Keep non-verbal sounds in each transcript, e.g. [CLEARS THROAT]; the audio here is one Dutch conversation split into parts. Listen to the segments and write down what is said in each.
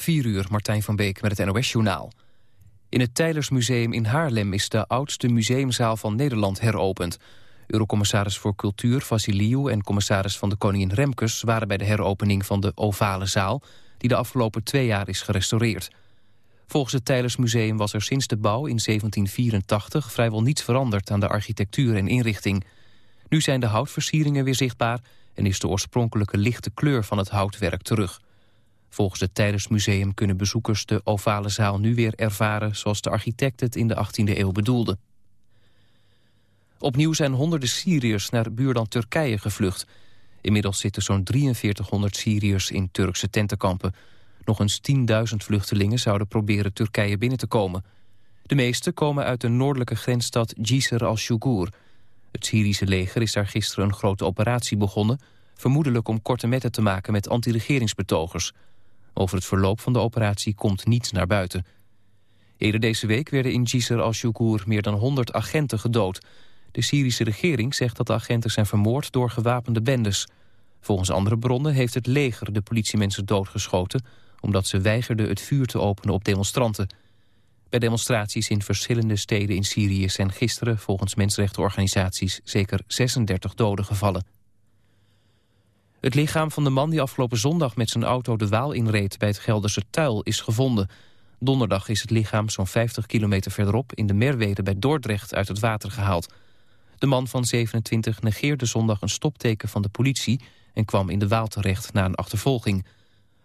4 uur, Martijn van Beek met het NOS-journaal. In het Tijlersmuseum in Haarlem is de oudste museumzaal van Nederland heropend. Eurocommissaris voor Cultuur Vasiliou en commissaris van de Koningin Remkes... waren bij de heropening van de ovale zaal... die de afgelopen twee jaar is gerestaureerd. Volgens het Tijlersmuseum was er sinds de bouw in 1784... vrijwel niets veranderd aan de architectuur en inrichting. Nu zijn de houtversieringen weer zichtbaar... en is de oorspronkelijke lichte kleur van het houtwerk terug... Volgens het Tijdersmuseum kunnen bezoekers de ovale zaal nu weer ervaren... zoals de architect het in de 18e eeuw bedoelde. Opnieuw zijn honderden Syriërs naar buurland Turkije gevlucht. Inmiddels zitten zo'n 4300 Syriërs in Turkse tentenkampen. Nog eens 10.000 vluchtelingen zouden proberen Turkije binnen te komen. De meeste komen uit de noordelijke grensstad Jisr al-Shugur. Het Syrische leger is daar gisteren een grote operatie begonnen... vermoedelijk om korte metten te maken met anti-regeringsbetogers... Over het verloop van de operatie komt niets naar buiten. Eerder deze week werden in Jisr al-Shukur meer dan 100 agenten gedood. De Syrische regering zegt dat de agenten zijn vermoord door gewapende bendes. Volgens andere bronnen heeft het leger de politiemensen doodgeschoten... omdat ze weigerden het vuur te openen op demonstranten. Bij demonstraties in verschillende steden in Syrië zijn gisteren... volgens mensenrechtenorganisaties zeker 36 doden gevallen. Het lichaam van de man die afgelopen zondag met zijn auto de Waal inreed bij het Gelderse Tuil is gevonden. Donderdag is het lichaam zo'n 50 kilometer verderop in de Merwede bij Dordrecht uit het water gehaald. De man van 27 negeerde zondag een stopteken van de politie en kwam in de Waal terecht na een achtervolging.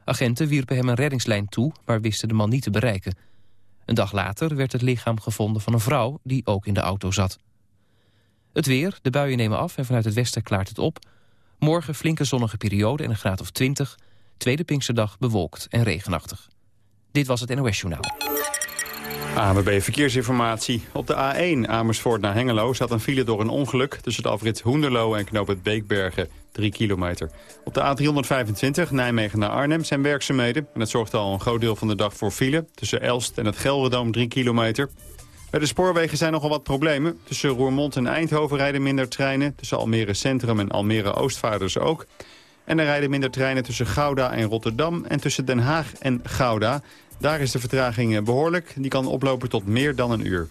Agenten wierpen hem een reddingslijn toe, maar wisten de man niet te bereiken. Een dag later werd het lichaam gevonden van een vrouw die ook in de auto zat. Het weer, de buien nemen af en vanuit het westen klaart het op... Morgen flinke zonnige periode en een graad of 20. Tweede Pinksterdag bewolkt en regenachtig. Dit was het NOS Journaal. AMB Verkeersinformatie. Op de A1 Amersfoort naar Hengelo zat een file door een ongeluk... tussen het afrit Hoenderloo en knoop het Beekbergen, 3 kilometer. Op de A325 Nijmegen naar Arnhem zijn werkzaamheden... en dat zorgt al een groot deel van de dag voor file... tussen Elst en het Gelredome 3 kilometer... Bij de spoorwegen zijn nogal wat problemen. Tussen Roermond en Eindhoven rijden minder treinen. Tussen Almere Centrum en Almere Oostvaarders ook. En er rijden minder treinen tussen Gouda en Rotterdam... en tussen Den Haag en Gouda. Daar is de vertraging eh, behoorlijk. Die kan oplopen tot meer dan een uur.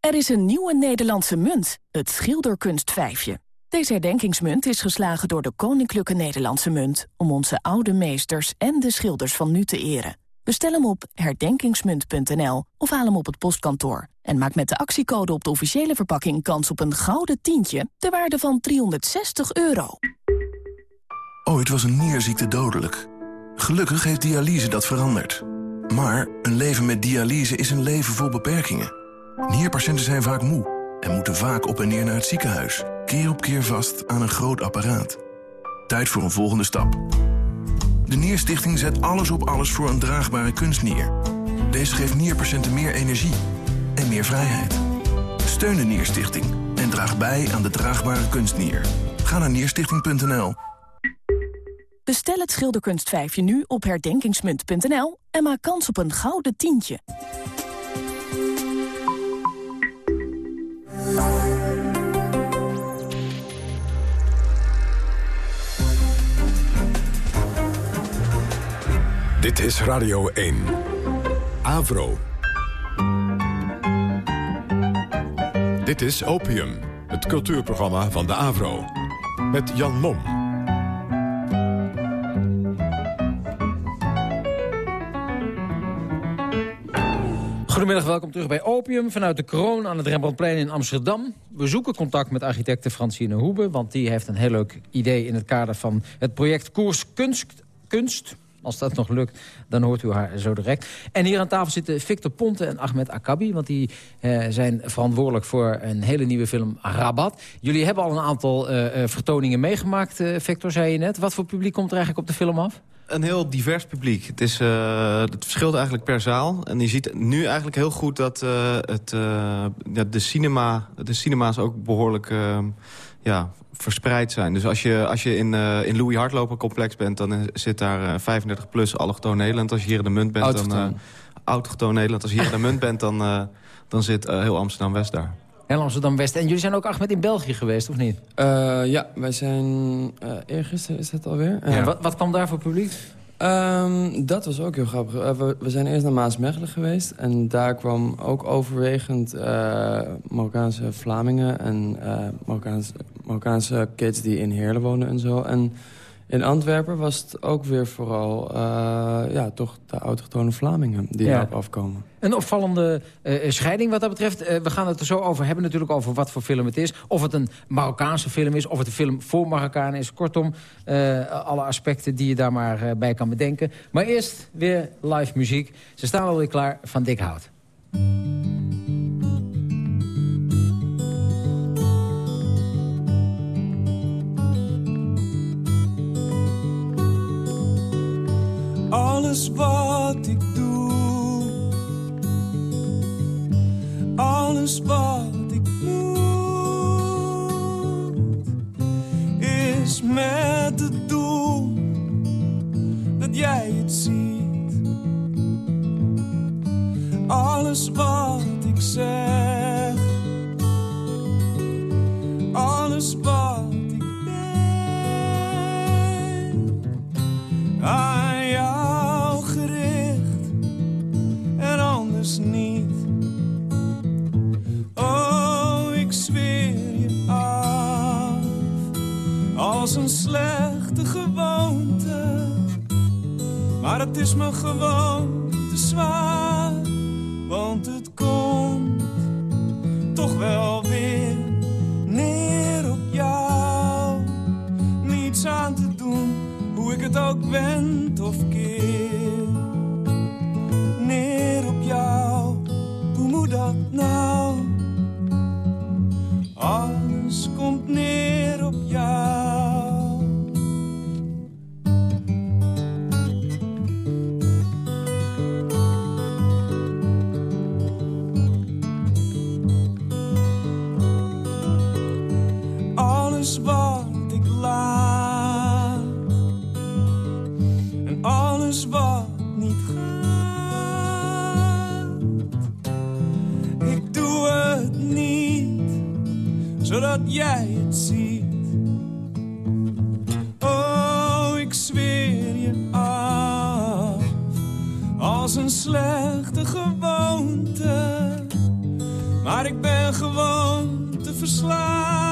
Er is een nieuwe Nederlandse munt, het schilderkunstvijfje. Deze herdenkingsmunt is geslagen door de Koninklijke Nederlandse Munt... om onze oude meesters en de schilders van nu te eren. Bestel hem op herdenkingsmunt.nl of haal hem op het postkantoor. En maak met de actiecode op de officiële verpakking kans op een gouden tientje... ter waarde van 360 euro. Ooit was een nierziekte dodelijk. Gelukkig heeft dialyse dat veranderd. Maar een leven met dialyse is een leven vol beperkingen. Nierpatiënten zijn vaak moe en moeten vaak op en neer naar het ziekenhuis. Keer op keer vast aan een groot apparaat. Tijd voor een volgende stap. De Nierstichting zet alles op alles voor een draagbare kunstnier. Deze geeft nierpatiënten meer energie en meer vrijheid. Steun de Nierstichting en draag bij aan de draagbare kunstnier. Ga naar nierstichting.nl. Bestel het schilderkunstvijfje nu op herdenkingsmunt.nl en maak kans op een gouden tientje. Dit is Radio 1. Avro. Dit is Opium, het cultuurprogramma van de Avro. Met Jan Mom. Goedemiddag, welkom terug bij Opium vanuit de Kroon aan het Rembrandtplein in Amsterdam. We zoeken contact met architecte Francine Hoebe, want die heeft een heel leuk idee in het kader van het project Koers Kunst, Kunst als dat nog lukt, dan hoort u haar zo direct. En hier aan tafel zitten Victor Ponte en Ahmed Akabi. Want die eh, zijn verantwoordelijk voor een hele nieuwe film Rabat. Jullie hebben al een aantal uh, vertoningen meegemaakt, uh, Victor, zei je net. Wat voor publiek komt er eigenlijk op de film af? Een heel divers publiek. Het, is, het verschilt eigenlijk per zaal. En je ziet nu eigenlijk heel goed dat het, de, cinema, de cinema's ook behoorlijk ja, verspreid zijn. Dus als je, als je in, uh, in Louis Hardloper complex bent... dan zit daar uh, 35 plus allochtoon Nederland. Als je hier in de munt bent... dan uh, autochtoon Nederland. Als je hier in de munt bent, dan, dan zit heel Amsterdam-West daar. Heel Amsterdam-West. En jullie zijn ook Ahmed in België geweest, of niet? ja, wij zijn... Uh, eergisteren is het alweer. Ja. Wat, wat kwam daar voor publiek? Um, dat was ook heel grappig. we, we, zijn eerst naar Maasmechelen geweest. En daar kwam ook overwegend uh, Marokkaanse Vlamingen... en uh, Marokkaanse, Marokkaanse kids die in Heerlen wonen en zo. En in Antwerpen was het ook weer vooral uh, ja, toch de autochtone Vlamingen die ja. erop afkomen. Een opvallende uh, scheiding wat dat betreft. Uh, we gaan het er zo over hebben natuurlijk over wat voor film het is. Of het een Marokkaanse film is, of het een film voor Marokkanen is. Kortom, alle aspecten die je daar maar bij kan bedenken. Maar eerst weer live muziek. Ze staan alweer klaar van Dik Hout. Alles wat ik doe, alles wat is me gewoon een slechte gewoonte. Maar ik ben gewoon te verslaafd,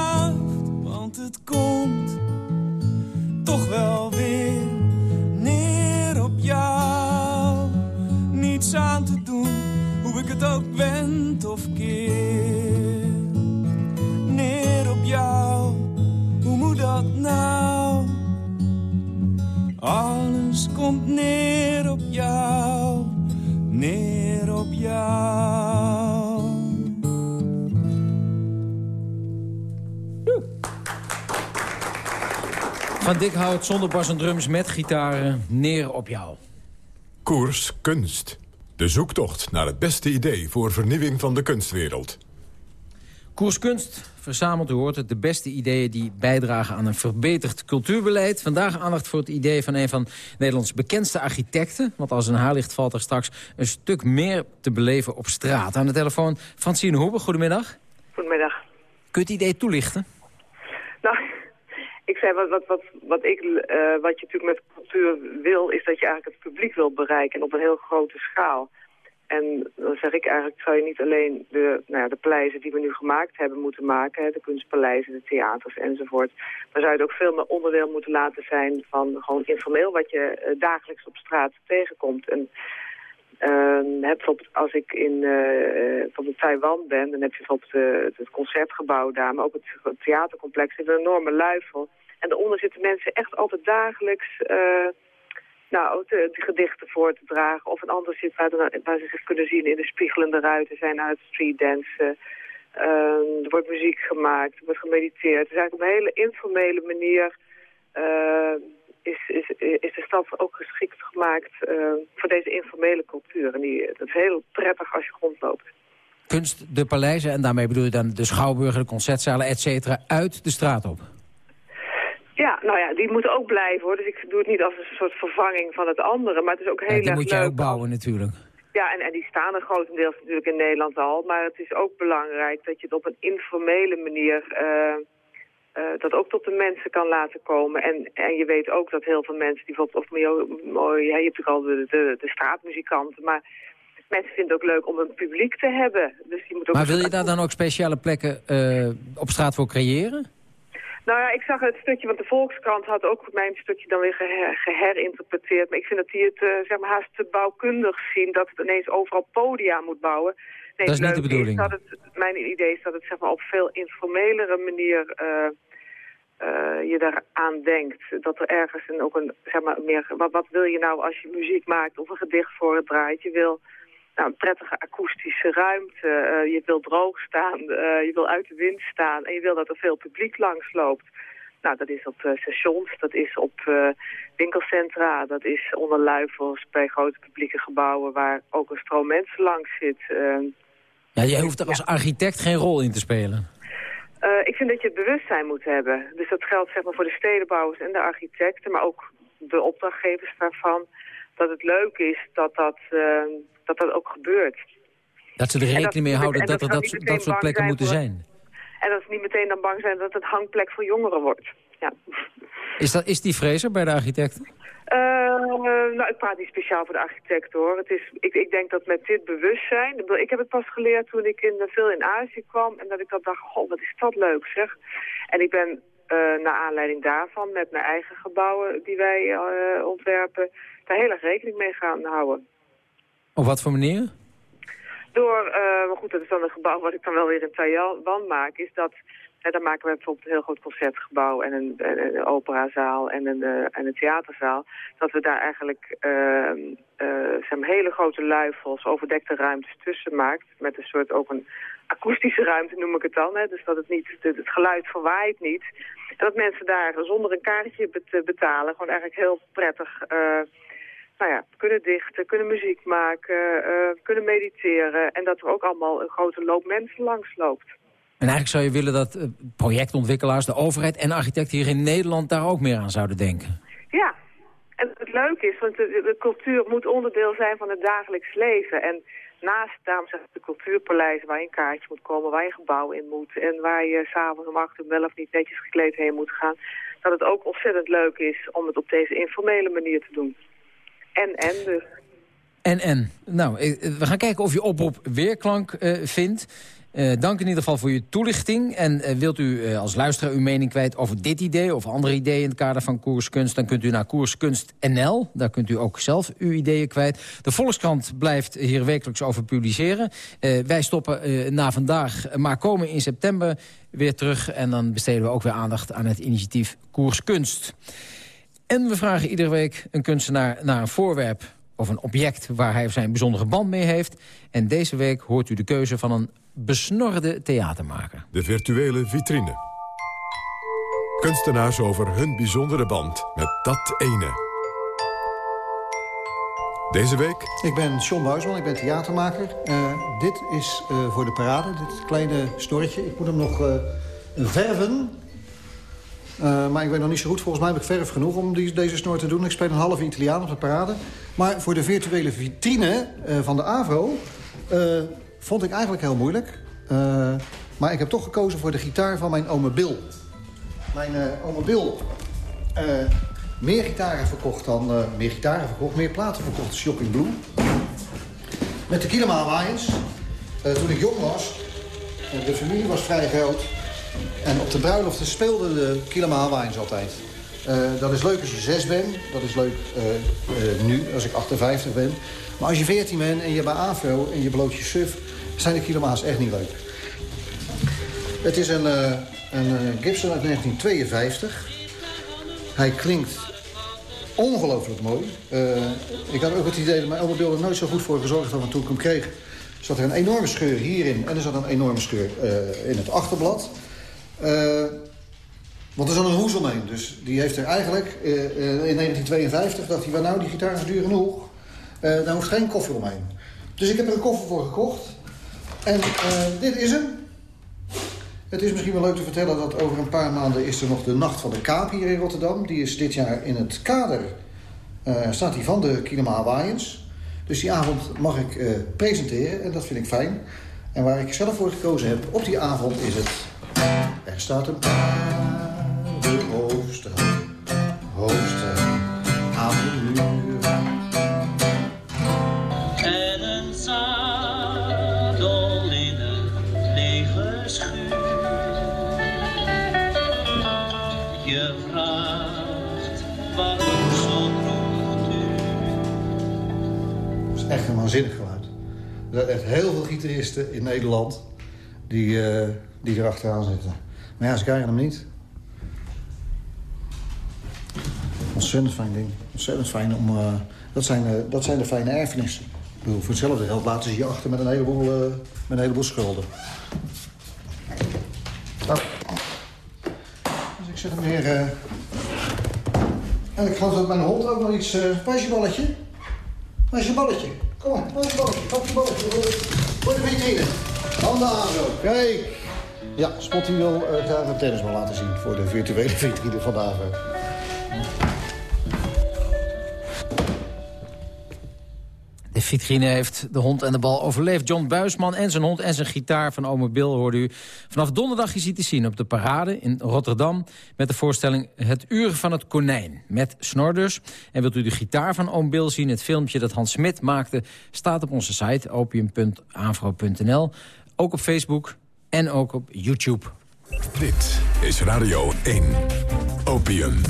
Van Dikhout zonder bas en drums met gitaren, neer op jou. Koers Kunst. De zoektocht naar het beste idee voor vernieuwing van de kunstwereld. Koers Kunst verzamelt, u hoort het, de beste ideeën die bijdragen aan een verbeterd cultuurbeleid. Vandaag aandacht voor het idee van een van Nederlands bekendste architecten. Want als een haarlicht valt er straks een stuk meer te beleven op straat. Aan de telefoon Francine Hoebe, goedemiddag. Goedemiddag. Kun je het idee toelichten? Nou, ik zei, wat, wat, wat, wat, ik, uh, wat je natuurlijk met cultuur wil, is dat je eigenlijk het publiek wil bereiken. En op een heel grote schaal. En dan zeg ik eigenlijk, zou je niet alleen de, nou ja, de paleizen die we nu gemaakt hebben moeten maken, hè, de kunstpaleizen, de theaters enzovoort, maar zou je het ook veel meer onderdeel moeten laten zijn van gewoon informeel wat je uh, dagelijks op straat tegenkomt. En uh, bijvoorbeeld als ik in uh, bijvoorbeeld Taiwan ben, dan heb je bijvoorbeeld het concertgebouw daar, maar ook het theatercomplex, in een enorme luifel. En daaronder zitten mensen echt altijd dagelijks nou, de, gedichten voor te dragen. Of een ander zit waar, ze zich kunnen zien in de spiegelende ruiten. zijn uit streetdansen. Uh, er wordt muziek gemaakt, er wordt gemediteerd. Dus eigenlijk op een hele informele manier is, is, is de stad ook geschikt gemaakt uh, voor deze informele cultuur. En die, dat is heel prettig als je rondloopt. Kunst, de paleizen, en daarmee bedoel je dan de schouwburgen, de concertzalen, et cetera, uit de straat op? Ja, nou ja, die moeten ook blijven hoor. Dus ik doe het niet als een soort vervanging van het andere. Maar het is ook heel ja, die erg moet je ook bouwen natuurlijk. Ja, en, en die staan er grotendeels natuurlijk in Nederland al. Maar het is ook belangrijk dat je het op een informele manier... Uh, uh, dat ook tot de mensen kan laten komen. En, en je weet ook dat heel veel mensen die bijvoorbeeld... Of mooi, ja, je hebt natuurlijk al de, de, de straatmuzikanten... maar mensen vinden het ook leuk om een publiek te hebben. Dus die moet ook maar wil je daar dan ook speciale plekken uh, op straat voor creëren? Nou ja, ik zag het stukje, want de Volkskrant had ook mijn stukje dan weer geher, geherinterpreteerd. Maar ik vind dat die het uh, zeg maar haast te bouwkundig zien, dat het ineens overal podia moet bouwen. Nee, dat is niet de bedoeling. Is dat het, mijn idee is dat het zeg maar, op veel informelere manier uh, uh, je daaraan denkt. Dat er ergens een, ook een, zeg maar, meer, wat, wat wil je nou als je muziek maakt of een gedicht voor het draait? Je wil nou, een prettige akoestische ruimte. Uh, je wil droog staan, uh, je wil uit de wind staan en je wil dat er veel publiek langs loopt. Nou, dat is op stations, dat is op winkelcentra, dat is onder luifels bij grote publieke gebouwen waar ook een stroom mensen langs zit. Ja, jij hoeft er als architect geen rol in te spelen. ik vind dat je het bewustzijn moet hebben. Dus dat geldt zeg maar voor de stedenbouwers en de architecten, maar ook de opdrachtgevers daarvan. Dat het leuk is dat dat dat dat ook gebeurt. Dat ze er rekening mee houden dat, er dat, dat soort plekken moeten zijn. En dat ze niet meteen dan bang zijn dat het hangplek voor jongeren wordt. Ja. Is, dat, is die vrees bij de architecten? Uh, nou, ik praat niet speciaal voor de architect hoor. Het is, ik, ik denk dat met dit bewustzijn... Ik heb het pas geleerd toen ik in, veel in Azië kwam... en dat ik dan dacht, goh, wat is dat leuk zeg. En ik ben uh, naar aanleiding daarvan met mijn eigen gebouwen die wij uh, ontwerpen... daar heel erg rekening mee gaan houden. Op wat voor manier? Door, uh, maar goed, dat is dan een gebouw wat ik dan wel weer in Taiwan maak, is dat, hè, dan maken we bijvoorbeeld een heel groot concertgebouw en een, operazaal en een, uh, en een theaterzaal, dat we daar eigenlijk uh, zeg maar hele grote luifels, overdekte ruimtes tussen maakt, met een soort ook een akoestische ruimte noem ik het dan, hè, dus dat het niet, het, geluid verwaait niet. En dat mensen daar zonder een kaartje te betalen gewoon eigenlijk heel prettig nou ja, kunnen dichten, kunnen muziek maken, kunnen mediteren. En dat er ook allemaal een grote loop mensen langs loopt. En eigenlijk zou je willen dat eh, projectontwikkelaars, de overheid en architecten hier in Nederland daar ook meer aan zouden denken. Ja, en het leuke is, want de, de cultuur moet onderdeel zijn van het dagelijks leven. En naast, daarom zeg ik, de cultuurpaleizen waar je een kaartje moet komen, waar je een gebouw in moet... en waar je s'avonds om acht uur wel of niet netjes gekleed heen moet gaan... dat het ook ontzettend leuk is om het op deze informele manier te doen. En, en dus. En, en. Nou, eh, we gaan kijken of je oproep weerklank uh, vindt. Uh, dank in ieder geval voor je toelichting. En uh, wilt u uh, als luisteraar uw mening kwijt over dit idee... of andere ideeën in het kader van Koerskunst... dan kunt u naar Koerskunst.nl. Daar kunt u ook zelf uw ideeën kwijt. De Volkskrant blijft hier wekelijks over publiceren. wij stoppen na vandaag, maar komen in september weer terug... en dan besteden we ook weer aandacht aan het initiatief Koerskunst. En we vragen iedere week een kunstenaar naar een voorwerp of een object waar hij zijn bijzondere band mee heeft. En deze week hoort u de keuze van een besnorde theatermaker. De virtuele vitrine. Kunstenaars over hun bijzondere band met dat ene. Deze week... Ik ben John Buisman, ik ben theatermaker. Uh, dit is uh, voor de parade, dit kleine stortje. Ik moet hem nog uh, verven. Uh, maar ik ben nog niet zo goed. Volgens mij heb ik verf genoeg om die, deze snor te doen. Ik speel een halve Italiaan op de parade. Maar voor de virtuele vitrine uh, van de AVRO... Uh, vond ik eigenlijk heel moeilijk. maar ik heb toch gekozen voor de gitaar van mijn ome Bill. Mijn ome Bill... meer gitaren verkocht dan... meer gitaren verkocht, meer platen verkocht. Shocking Blue. Met de Kilema Hawaiians. toen ik jong was... de familie was vrij groot... En op de bruiloften speelden de Hawaiians altijd. Uh, dat is leuk als je zes bent. Dat is leuk uh, uh, nu, als ik 58 ben. Maar als je 14 bent en je bij AVO en je bloot je suf... zijn de Kilama's echt niet leuk. Het is een, een Gibson uit 1952. Hij klinkt ongelooflijk mooi. ik had ook het idee dat mijn er nooit zo goed voor gezorgd had... want toen ik hem kreeg zat er een enorme scheur hierin... en er zat een enorme scheur in het achterblad... Uh, want er een hoes omheen. Dus die heeft er eigenlijk uh, in 1952 dacht hij... nou, die gitaar is duur genoeg. Daar hoeft geen koffer omheen. Dus ik heb er een koffer voor gekocht. En dit is hem. Het is misschien wel leuk te vertellen dat over een paar maanden... is er nog de Nacht van de Kaap hier in Rotterdam. Die is dit jaar in het kader... staat die van de Kinema Hawaiians. Dus die avond mag ik presenteren en dat vind ik fijn. En waar ik zelf voor gekozen heb op die avond is het... Er staat een paardenhoofdstraat, hoofdstraat aan de muur. En een zadel in een lege schuur. Je vraagt waarom zo vroeg Dat is echt een waanzinnig geluid. Er zijn echt heel veel gitaristen in Nederland die, uh, die erachteraan zitten. Maar ja, ze krijgen hem niet. Ontzettend fijn ding. Ontzettend fijn om... Uh, dat, zijn, uh, dat zijn de fijne erfenissen. Ik bedoel, voor hetzelfde geld laten ze je achter met een heleboel, met een heleboel schulden. Nou. Dus ik zet hem weer... En ik ga met mijn hond ook nog iets... waar is je balletje? Waar is je balletje? Kom maar, waar is je balletje? Pak je balletje. Handen aan. Kijk. Ja, Spotty wil uh, graag een tennisbal laten zien voor de virtuele [LAUGHS] vitrine vandaag. De vitrine heeft de hond en de bal overleefd. John Buisman en zijn hond en zijn gitaar van Ome Bill hoorde u. Vanaf donderdag is hij te zien op de Parade in Rotterdam... met de voorstelling Het Uur van het Konijn, met snorders. En wilt u de gitaar van Ome Bill zien, het filmpje dat Hans Smit maakte... staat op onze site opium.avro.nl, ook op Facebook en ook op YouTube. Dit is Radio 1, Opium.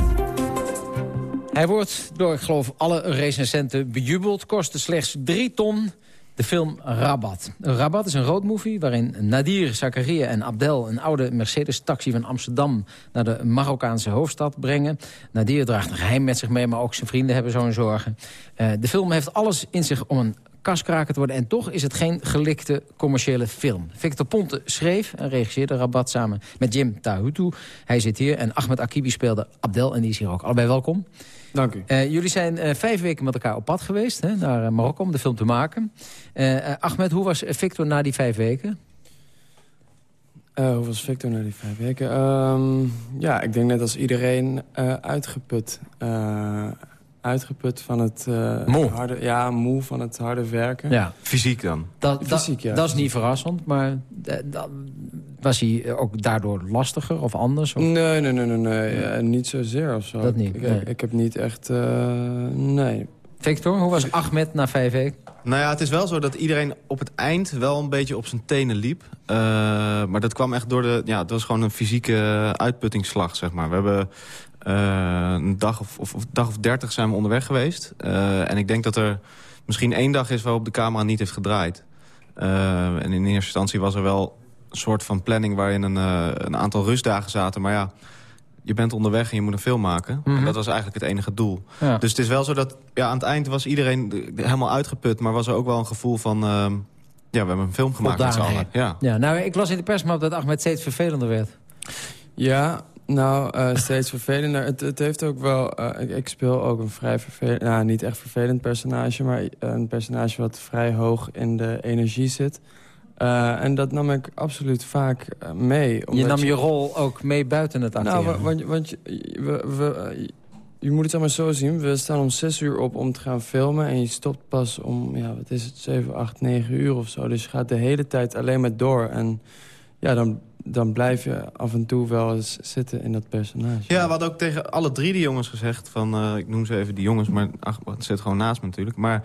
Hij wordt door, ik geloof, alle recensenten bejubeld. Kostte slechts 3 ton. De film Rabat. Rabat is een roadmovie waarin Nadir, Zakaria en Abdel... een oude Mercedes-taxi van Amsterdam naar de Marokkaanse hoofdstad brengen. Nadir draagt een geheim met zich mee, maar ook zijn vrienden hebben zo'n zorgen. Uh, de film heeft alles in zich om een kaskraker te worden. En toch is het geen gelikte commerciële film. Victor Ponte schreef en regisseerde Rabat samen met Jim Tahutu. Hij zit hier en Ahmed Akibi speelde Abdel en die is hier ook. Allebei welkom. Dank u. Uh, jullie zijn uh, vijf weken met elkaar op pad geweest hè, naar Marokko om de film te maken. Uh, Ahmed, hoe was Victor na die vijf weken? hoe was Victor na die vijf weken? Um, ja, ik denk net als iedereen uitgeput uitgeput van het moe. harde, ja, moe van het harde werken. Ja. Fysiek dan? Dat, Fysiek, ja. Dat is niet verrassend, maar was hij ook daardoor lastiger of anders? Of? Nee, nee, nee, nee, nee. Ja, niet zozeer of zo. Dat niet? Ik, nee. ik, ik heb niet echt, uh, nee. Victor, hoe was Ahmed na vijf weken? Nou ja, het is wel zo dat iedereen op het eind wel een beetje op zijn tenen liep. Uh, maar dat kwam echt door de... Ja, het was gewoon een fysieke uitputtingsslag, zeg maar. We hebben uh, een dag of, of, of, dag of dertig zijn we onderweg geweest. Uh, en ik denk dat er misschien één dag is waarop de camera niet heeft gedraaid. Uh, en in eerste instantie was er wel een soort van planning... waarin een, een aantal rustdagen zaten. Maar ja, je bent onderweg en je moet een film maken. Mm -hmm. En dat was eigenlijk het enige doel. Ja. Dus het is wel zo dat ja, aan het eind was iedereen helemaal uitgeput... maar was er ook wel een gevoel van... ja, we hebben een film gemaakt met z'n allen. Ja. ja, nou, ik las in de persmap dat Ahmed steeds vervelender werd. Ja, nou, uh, steeds vervelender. Het, het, heeft ook wel... Uh, ik, ik, speel ook een vrij vervelend... Nou, niet echt vervelend personage... maar een personage wat vrij hoog in de energie zit. Uh, en dat nam ik absoluut vaak mee. Je nam je, je, rol ook mee buiten het acteren? Nou, want, want je, we, we, je moet het allemaal zo zien. We staan om zes uur op om te gaan filmen... en je stopt pas om, ja, wat is het, zeven, acht, negen uur of zo. Dus je gaat de hele tijd alleen maar door. En ja, dan dan blijf je af en toe wel eens zitten in dat personage. Ja, hadden ook tegen alle drie die jongens gezegd... van uh, ik noem ze even die jongens, maar ach, het zit gewoon naast me natuurlijk. Maar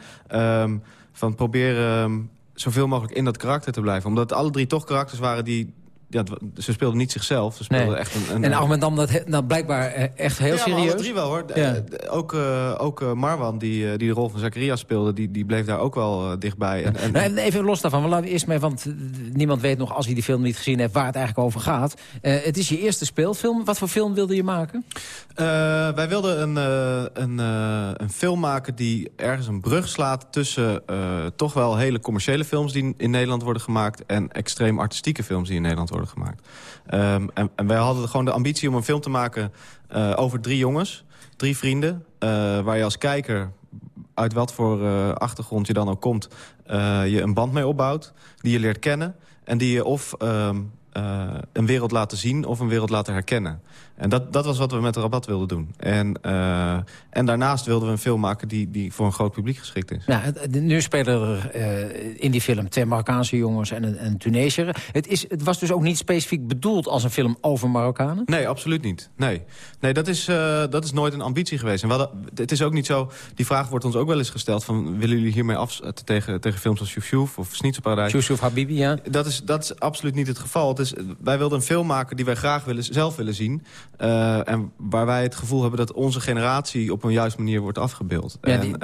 um, van proberen um, zoveel mogelijk in dat karakter te blijven. Omdat alle drie toch karakters waren die... Ja, ze speelden niet zichzelf. Ze speelden nee. echt een, een, en Ahmed nam dat, dat blijkbaar echt heel ja, serieus? Ja, drie wel hoor. Ja. Uh, ook uh, ook Marwan, die, die de rol van Zakaria speelde... die, die bleef daar ook wel dichtbij. En, en, nou, even los daarvan, want laten we eerst mee... want niemand weet nog, als hij die film niet gezien heeft... waar het eigenlijk over gaat. het is je eerste speelfilm. Wat voor film wilde je maken? wij wilden een, een, een film maken die ergens een brug slaat... tussen toch wel hele commerciële films die in Nederland worden gemaakt... en extreem artistieke films die in Nederland worden gemaakt. Um, en, en wij hadden gewoon de ambitie om een film te maken uh, over drie jongens. Drie vrienden, uh, waar je als kijker, uit wat voor uh, achtergrond je dan ook komt... je een band mee opbouwt, die je leert kennen... en die je of um, een wereld laten zien of een wereld laten herkennen. En dat, dat was wat we met de rabat wilden doen. En, uh, en daarnaast wilden we een film maken die, die voor een groot publiek geschikt is. Nou, nu spelen er uh, in die film twee Marokkaanse jongens en een, een Tunesiër. Het, is, het was dus ook niet specifiek bedoeld als een film over Marokkanen? Nee, absoluut niet. Nee, nee dat, is, uh, dat is nooit een ambitie geweest. En hadden, het is ook niet zo... Die vraag wordt ons ook wel eens gesteld van... willen jullie hiermee af tegen, tegen films als Shuf of Snitselparadijs? Shuf Habibi, ja. Dat is, dat is absoluut niet het geval. Het is, wij wilden een film maken die wij graag willen, zelf willen zien. Uh, en waar wij het gevoel hebben dat onze generatie op een juiste manier wordt afgebeeld. Ja, en uh,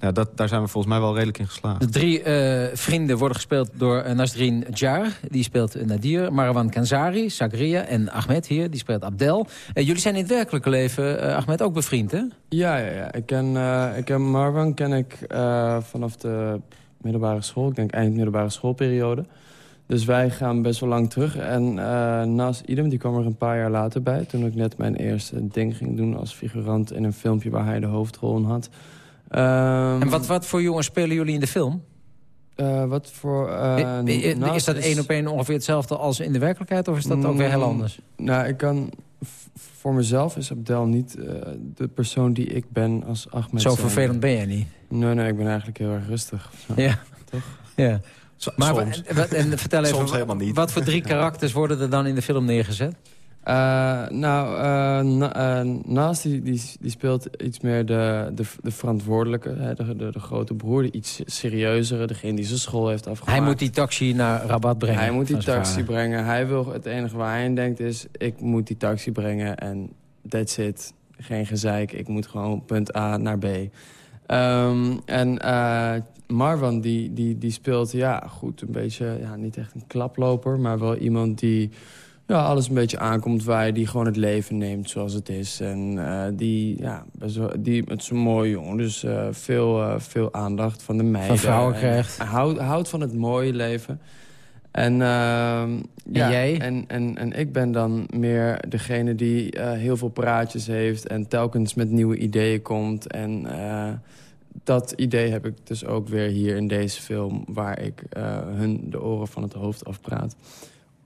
nou, dat, daar zijn we volgens mij wel redelijk in geslaagd. De drie uh, vrienden worden gespeeld door Nasrin Jar. Die speelt Nadir, Marwan Kanzari, Sagria en Ahmed hier. Die speelt Abdel. jullie zijn in het werkelijke leven, Ahmed, ook bevriend, hè? Ja, ja, ja. Ik ken, ik ken Marwan ken ik vanaf de middelbare school. Ik denk eind middelbare schoolperiode. Dus wij gaan best wel lang terug. En uh, Nas Idem, die kwam er een paar jaar later bij... toen ik net mijn eerste ding ging doen als figurant... in een filmpje waar hij de hoofdrol in had. Um, en wat, wat voor jongens spelen jullie in de film? Uh, wat voor... Uh, is, is dat één op één ongeveer hetzelfde als in de werkelijkheid? Of is dat ook weer heel anders? Nou, ik kan... Voor mezelf is Abdel niet de persoon die ik ben als Ahmed. Zo vervelend ben jij niet? Nee, nee, ik ben eigenlijk heel erg rustig. Ja. Toch? Ja. Maar Soms. en, en [LAUGHS] vertel even, Soms helemaal niet. wat voor drie [LAUGHS] karakters worden er dan in de film neergezet? Uh, nou, uh, na, uh, Naast die, die, die, speelt iets meer de, de, de verantwoordelijke, hè, de, de, de, grote broer, de iets serieuzere, degene die zijn school heeft afgemaakt. Hij moet die taxi naar Rabat brengen. Hij moet die taxi brengen. Hij wil, het enige waar hij in denkt is, ik moet die taxi brengen en that's it. Geen gezeik, ik moet gewoon punt A naar B. Um, en Marwan die, die, die speelt, ja, goed, een beetje... Ja, niet echt een klaploper, maar wel iemand die ja, alles een beetje aankomt waar die gewoon het leven neemt zoals het is. En uh, die, ja, die, het is een mooi jongen, dus uh, veel, uh, veel aandacht van de meiden. Van vrouwen krijgt. Houdt, houdt van het mooie leven. En, ja, en jij? En, en, en ik ben dan meer degene die heel veel praatjes heeft... en telkens met nieuwe ideeën komt en dat idee heb ik dus ook weer hier in deze film... waar ik uh, hun de oren van het hoofd afpraat.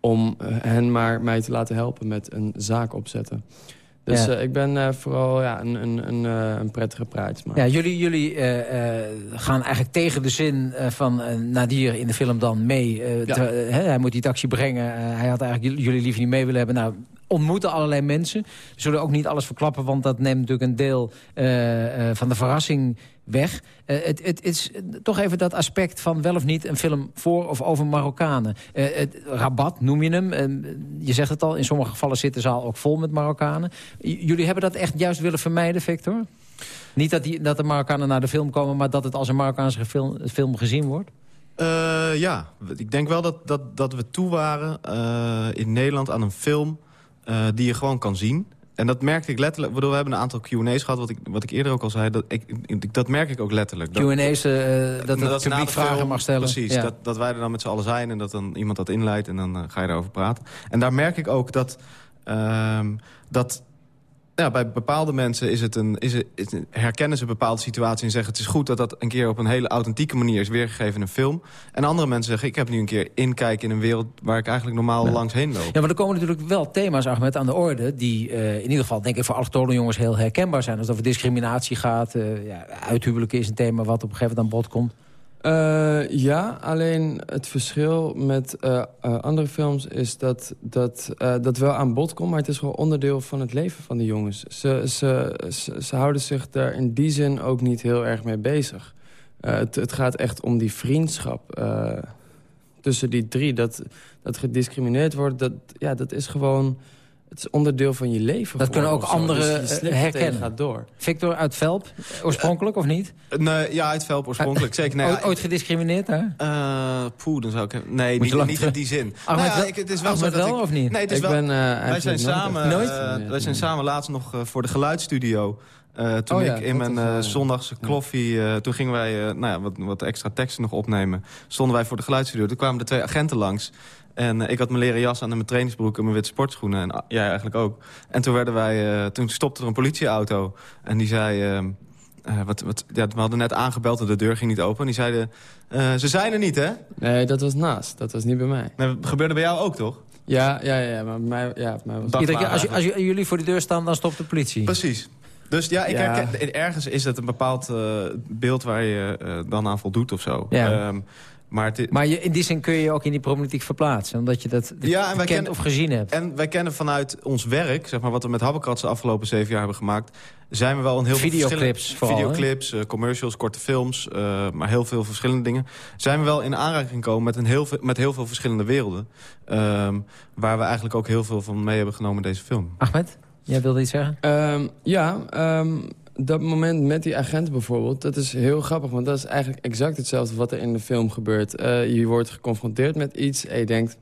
Om uh, hen maar mij te laten helpen met een zaak opzetten. Dus ja. uh, ik ben vooral ja, een, een, een, een prettige praatjesman. Ja, jullie jullie gaan eigenlijk tegen de zin van Nadir in de film dan mee. Ja. Te, hè, hij moet die taxi brengen. hij had eigenlijk jullie liever niet mee willen hebben. Nou, ontmoeten allerlei mensen. We zullen ook niet alles verklappen, want dat neemt natuurlijk een deel uh, uh, van de verrassing weg. Uh, het, het, is toch even dat aspect van wel of niet een film voor of over Marokkanen. Rabat noem je hem. je zegt het al, in sommige gevallen zit de zaal ook vol met Marokkanen. jullie hebben dat echt juist willen vermijden, Victor? Niet dat, die, dat de Marokkanen naar de film komen... maar dat het als een Marokkaanse film, film gezien wordt? Ja, ik denk wel dat, dat, dat we toe waren in Nederland aan een film... Uh, die je gewoon kan zien. En dat merkte ik letterlijk. Bedoel, we hebben een aantal Q&A's gehad, wat ik, wat ik eerder ook al zei. Dat, ik, dat merk ik ook letterlijk. Q&A's, uh, dat het publiek vragen film, mag stellen. Precies, ja. dat, dat wij er dan met z'n allen zijn en dat dan iemand dat inleidt en dan uh, ga je daarover praten. En daar merk ik ook dat, uh, dat ja, bij bepaalde mensen is het een, is het, herkennen ze een bepaalde situatie... en zeggen het is goed dat dat een keer op een hele authentieke manier is weergegeven in een film. En andere mensen zeggen ik heb nu een keer inkijk in een wereld... waar ik eigenlijk normaal ja. langs heen loop. Ja, maar er komen natuurlijk wel thema's, Ahmed, aan de orde... die uh, in ieder geval, denk ik, voor allochtone jongens heel herkenbaar zijn. Als het over discriminatie gaat. Uh, ja, uithuwelijken is een thema wat op een gegeven moment aan bod komt. Uh, ja, alleen het verschil met uh, uh, andere films is dat dat, dat wel aan bod komt... maar het is gewoon onderdeel van het leven van de jongens. Ze, ze, ze, ze houden zich daar in die zin ook niet heel erg mee bezig. Het, het, gaat echt om die vriendschap tussen die drie. Dat, dat gediscrimineerd wordt, dat, ja, dat is gewoon... Het is onderdeel van je leven. Dat kunnen ook anderen dus herkennen. Gaat door. Victor uit Velp, oorspronkelijk of niet? Nee, ja, uit Velp oorspronkelijk. Zeker, nee, ooit, ooit gediscrimineerd hè? Uh, poeh, dan zou ik... Nee, niet, niet in die zin. Ah, nou, ja, ik, het is wel zo dat wel ik, of niet? Nee, het is ik wel, ben, uh, wij zijn samen, nooit? Uh, wij zijn samen laatst nog voor de geluidsstudio... Uh, toen oh, ja, ik in mijn uh, zondagse kloffie... Uh, toen gingen wij nou ja, wat, wat extra teksten nog opnemen. Stonden wij voor de geluidsstudio. Toen kwamen de twee agenten langs. En ik had mijn leren jas aan en mijn trainingsbroek en mijn witte sportschoenen. En jij eigenlijk ook. En toen, werden wij, toen stopte er een politieauto. En die zei... wat, wat, ja, we hadden net aangebeld en de deur ging niet open. En die zeiden, ze zijn er niet, hè? Nee, dat was naast. Dat was niet bij mij. Nee, dat gebeurde bij jou ook, toch? Ja, ja, ja, maar bij mij, ja, bij mij was Iedere keer als, als jullie voor de deur staan, dan stopt de politie. Precies. Dus ja, ik Ja. herken- ergens is het een bepaald eh, beeld waar je eh, dan aan voldoet of zo. Ja. Ehm, maar het, Maar je, in die zin kun je je ook in die problematiek verplaatsen. Omdat je dat Ja, en wij kent kennen- of gezien hebt. En wij kennen vanuit ons werk, zeg maar, wat we met Habbekrats de afgelopen zeven jaar hebben gemaakt... zijn we wel een heel veel Videoclips vooral, hè? Videoclips, eh, commercials, korte films, maar heel veel verschillende dingen. Zijn we wel in aanraking gekomen met, een heel, veel- met heel veel verschillende werelden. ehm, waar we eigenlijk ook heel veel van mee hebben genomen in deze film. Ahmed, jij wilde iets zeggen? Ehm, ja, ehm, dat moment met die agent bijvoorbeeld, dat is heel grappig. Want dat is eigenlijk exact hetzelfde wat er in de film gebeurt. Eh, je wordt geconfronteerd met iets en je denkt,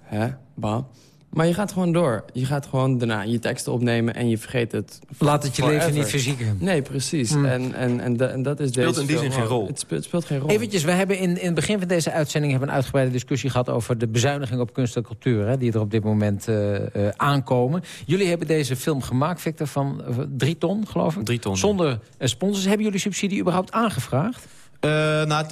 hè, bah. Maar je gaat gewoon door. Je gaat gewoon daarna je teksten opnemen en je vergeet het. Laat het je forever. leven niet verzieken. Nee, precies. Hmm. En, en, en, da- en dat is Speelt deze in die film zin geen rol. Het speelt, speelt geen rol. Eventjes, we hebben in, in het begin van deze uitzending hebben we een uitgebreide discussie gehad over de bezuiniging op kunst en cultuur, hè, die er op dit moment eh, eh, aankomen. Jullie hebben deze film gemaakt, Victor, van eh, drie ton, geloof ik? Drie ton. Zonder sponsors. Hebben jullie subsidie überhaupt aangevraagd? Eh, nou,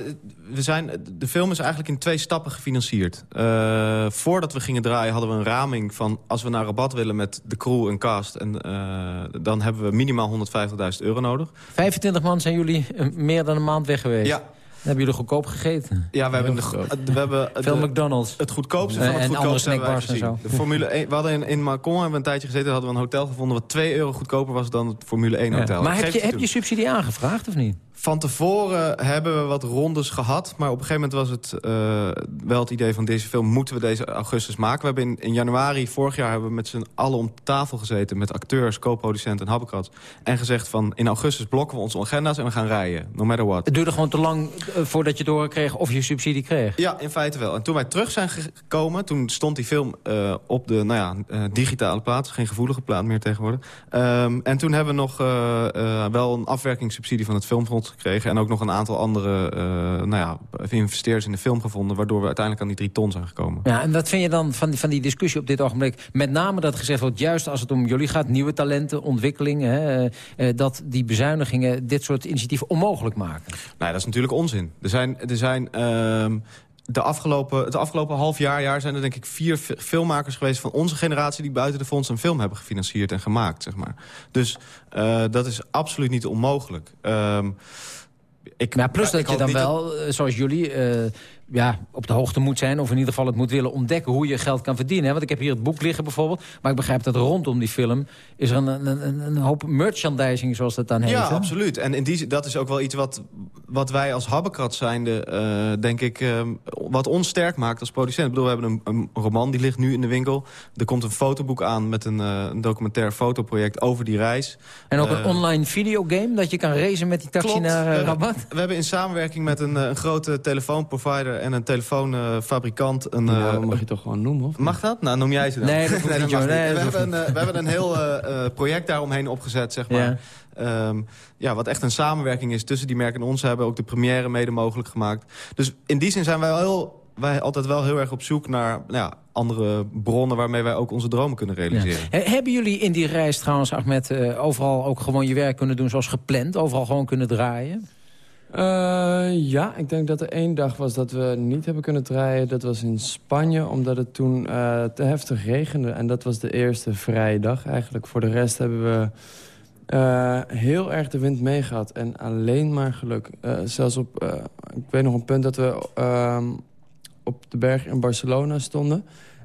we zijn, de film is eigenlijk in twee stappen gefinancierd. Eh, voordat we gingen draaien hadden we een raming van... als we naar rabat willen met de crew en cast... En, eh, dan hebben we minimaal 150.000 euro nodig. 25 man zijn jullie meer dan een maand weg geweest. Ja. Hebben jullie goedkoop gegeten. Ja, we hebben, de, we hebben [LAUGHS] Veel de- McDonald's. het goedkoopste Eh, van het en andere goedkoopste snackbars en gezien. De Formule 1, we hadden in, in Macon hebben we een tijdje gezeten... hadden we een hotel gevonden wat 2 euro goedkoper was dan het Formule 1 Ja. hotel. Maar heb je, heb je subsidie aangevraagd of niet? Van tevoren hebben we wat rondes gehad. Maar op een gegeven moment was het eh, wel het idee van deze film... moeten we deze augustus maken. We hebben in, in januari vorig jaar hebben we met z'n allen om tafel gezeten... met acteurs, co-producenten en. En gezegd van in augustus blokken we onze agenda's... en we gaan rijden, no matter what. Het duurde gewoon te lang voordat je doorkreeg of je subsidie kreeg. Ja, in feite wel. En toen wij terug zijn gekomen, toen stond die film eh, op de nou ja, eh, digitale plaats. Geen gevoelige plaat meer tegenwoordig. Ehm, en toen hebben we nog eh, eh, wel een afwerkingssubsidie van het Filmfonds gekregen. En ook nog een aantal andere eh, nou ja, investeerders in de film gevonden. Waardoor we uiteindelijk aan die drie ton zijn gekomen. Ja, en wat vind je dan van die, van die discussie op dit ogenblik? Met name dat gezegd wordt, juist als het om jullie gaat... nieuwe talenten. Hè, eh, eh, dat die bezuinigingen dit soort initiatieven onmogelijk maken. Nou, dat is natuurlijk onzin. Er zijn, er zijn ehm, de afgelopen, het afgelopen half jaar, jaar zijn er denk ik vier fi- filmmakers geweest van onze generatie... die buiten de fonds een film hebben gefinancierd en gemaakt, zeg maar. Dus eh, dat is absoluut niet onmogelijk. Ehm, ik, Maar plus ik dat je hoop dan wel, eh, zoals jullie, eh, ja, op de hoogte moet zijn... of in ieder geval het moet willen ontdekken hoe je geld kan verdienen. hè. Want ik heb hier het boek liggen bijvoorbeeld. Maar ik begrijp dat rondom die film is er een, een, een, hoop merchandising, zoals dat dan heet. Ja, hè? absoluut. En in die, dat is ook wel iets wat, wat wij als Habbekrat zijnde, eh, denk ik, eh, wat ons sterk maakt als producent. Ik bedoel, we hebben een, een roman, die ligt nu in de winkel. Er komt een fotoboek aan met een, eh, een documentair fotoproject over die reis. En ook een online videogame, dat je kan racen met die taxi Klopt. naar Rabat. We hebben in samenwerking met een, een grote telefoonprovider en een telefoonfabrikant... een, eh, mag je toch gewoon noemen, of niet? Mag dat? Nou, noem jij ze dan. Nee, dat [LAUGHS] mag. Nee, we, dat hebben een, eh, we hebben een heel eh, eh, project daaromheen opgezet, zeg maar. Ja. Ehm, ja, wat echt een samenwerking is tussen die merken en ons. hebben ook de première mede mogelijk gemaakt. Dus in die zin zijn wij, wel heel, wij altijd wel heel erg op zoek naar nou ja, andere bronnen... waarmee wij ook onze dromen kunnen realiseren. He- Hebben jullie in die reis trouwens, Ahmed, eh, overal ook gewoon je werk kunnen doen zoals gepland? Overal gewoon kunnen draaien? Eh, ja, ik denk dat er één dag was dat we niet hebben kunnen draaien. Dat was in Spanje, omdat het toen eh, te heftig regende. En dat was de eerste vrije dag eigenlijk. Voor de rest hebben we eh, heel erg de wind meegehad. En alleen maar geluk. Zelfs op, ik weet nog een punt dat we ehm, op de berg in Barcelona stonden.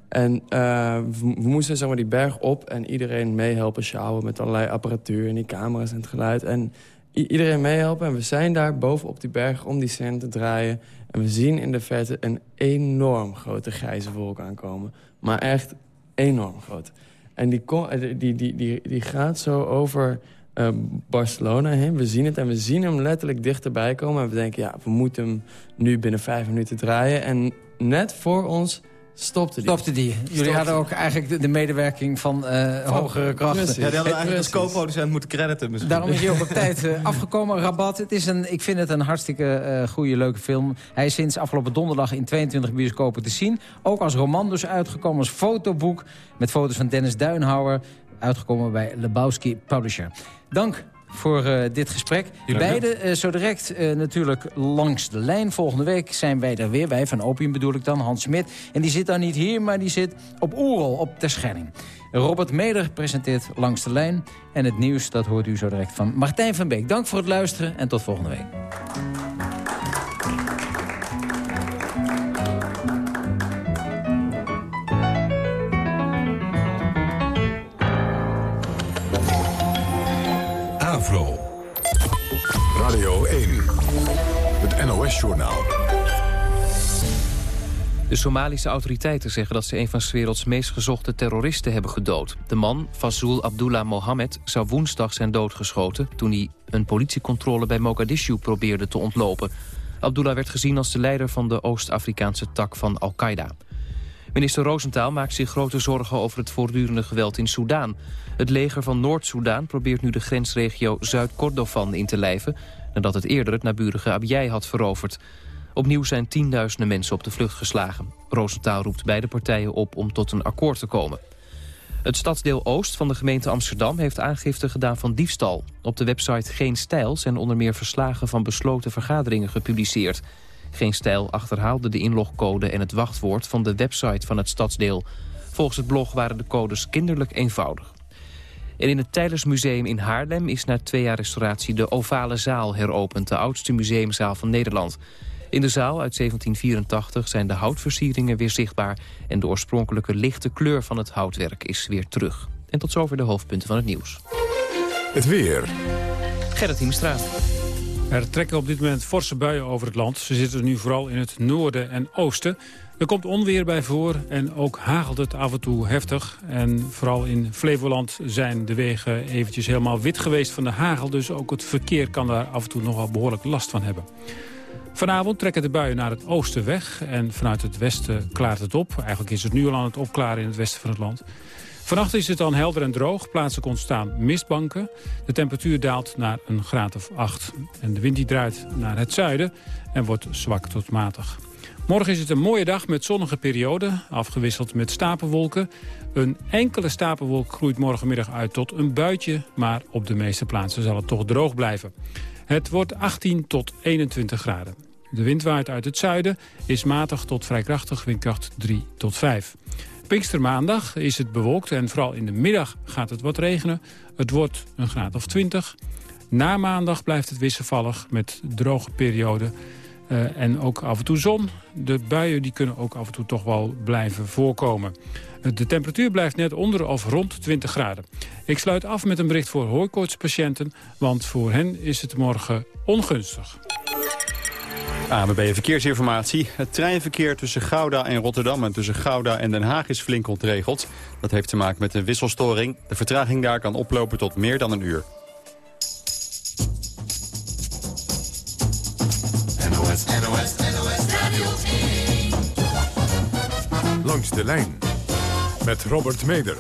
En we, moesten zeg maar, die berg op en iedereen meehelpen sjouwen... met allerlei apparatuur en die camera's en het geluid. En iedereen meehelpen. En we zijn daar boven op die berg om die scène te draaien. En we zien in de verte een enorm grote grijze wolk aankomen. Maar echt enorm groot. En die, eh, die, die, die, die, die gaat zo over eh, Barcelona heen. We zien het en we zien hem letterlijk dichterbij komen. En we denken, ja, we moeten hem nu binnen vijf minuten draaien. En net voor ons stopte die. Stopte die. Jullie Stopte. hadden ook eigenlijk de, de medewerking van eh, Van- hogere krachten. precies. Ja, die hadden eigenlijk als co-producent moeten crediten misschien. Daarom is hij ook op tijd eh, afgekomen. Rabat, het is een, ik vind het een hartstikke eh goede, leuke film. Hij is sinds afgelopen donderdag in 22 bioscopen te zien. Ook als roman dus uitgekomen, als fotoboek... met foto's van Dennis Duinhouwer. Uitgekomen bij Lebowski Publisher. Dank voor uh, dit gesprek. Beide uh, zo direct uh, natuurlijk langs de lijn. Volgende week zijn wij er weer. Wij van Opium bedoel ik dan, Hans Smit. En die zit dan niet hier, maar die zit op Oerol, op Terschelling. Robert Meder presenteert Langs de Lijn. En het nieuws, dat hoort u zo direct van Martijn van Beek. Dank voor het luisteren en tot volgende week. Avro. Radio 1. Het NOS-journaal. De Somalische autoriteiten zeggen dat ze een van 's werelds meest gezochte terroristen hebben gedood. De man, Fazul Abdullah Mohammed, zou woensdag zijn doodgeschoten... toen hij een politiecontrole bij Mogadishu probeerde te ontlopen. Abdullah werd gezien als de leider van de Oost-Afrikaanse tak van Al-Qaeda. Minister Roosentaal maakt zich grote zorgen over het voortdurende geweld in Soedan. Het leger van Noord-Soedan probeert nu de grensregio Zuid-Kordofan in te lijven... nadat het eerder het naburige Abyei had veroverd. Opnieuw zijn tienduizenden mensen op de vlucht geslagen. Roosentaal roept beide partijen op om tot een akkoord te komen. Het stadsdeel Oost van de gemeente Amsterdam heeft aangifte gedaan van diefstal. Op de website Geen Stijl zijn onder meer verslagen van besloten vergaderingen gepubliceerd. Geen Stijl achterhaalde de inlogcode en het wachtwoord van de website van het stadsdeel. Volgens het blog waren de codes kinderlijk eenvoudig. En in het Tijlersmuseum in Haarlem is na twee jaar restauratie de Ovale Zaal heropend, de oudste museumzaal van Nederland. In de zaal uit 1784 zijn de houtversieringen weer zichtbaar... en de oorspronkelijke lichte kleur van het houtwerk is weer terug. En tot zover de hoofdpunten van het nieuws. Het weer. Gerrit Hiemstra. Er trekken op dit moment forse buien over het land. Ze zitten nu vooral in het noorden en oosten. Er komt onweer bij voor en ook hagelt het af en toe heftig. En vooral in Flevoland zijn de wegen eventjes helemaal wit geweest van de hagel. Dus ook het verkeer kan daar af en toe nogal behoorlijk last van hebben. Vanavond trekken de buien naar het oosten weg en vanuit het westen klaart het op. Eigenlijk is het nu al aan het opklaren in het westen van het land. Vannacht is het dan helder en droog. Plaatselijk ontstaan mistbanken. De temperatuur daalt naar een graad of 8. En de wind die draait naar het zuiden en wordt zwak tot matig. Morgen is het een mooie dag met zonnige perioden, afgewisseld met stapelwolken. Een enkele stapelwolk groeit morgenmiddag uit tot een buitje... maar op de meeste plaatsen zal het toch droog blijven. Het wordt 18 tot 21 graden. De wind waait uit het zuiden, is matig tot vrij krachtig, windkracht 3 tot 5. Pinkstermaandag is het bewolkt en vooral in de middag gaat het wat regenen. Het wordt een graad of 20. Na maandag blijft het wisselvallig met droge perioden uh, en ook af en toe zon. De buien die kunnen ook af en toe toch wel blijven voorkomen. De temperatuur blijft net onder of rond 20 graden. Ik sluit af met een bericht voor hooikoortspatiënten... want voor hen is het morgen ongunstig. AMB Verkeersinformatie. Het treinverkeer tussen Gouda en Rotterdam en tussen Gouda en Den Haag is flink ontregeld. Dat heeft te maken met een wisselstoring. De vertraging daar kan oplopen tot meer dan een uur. NOS, NOS, NOS Radio Langs de lijn met Robert Meder.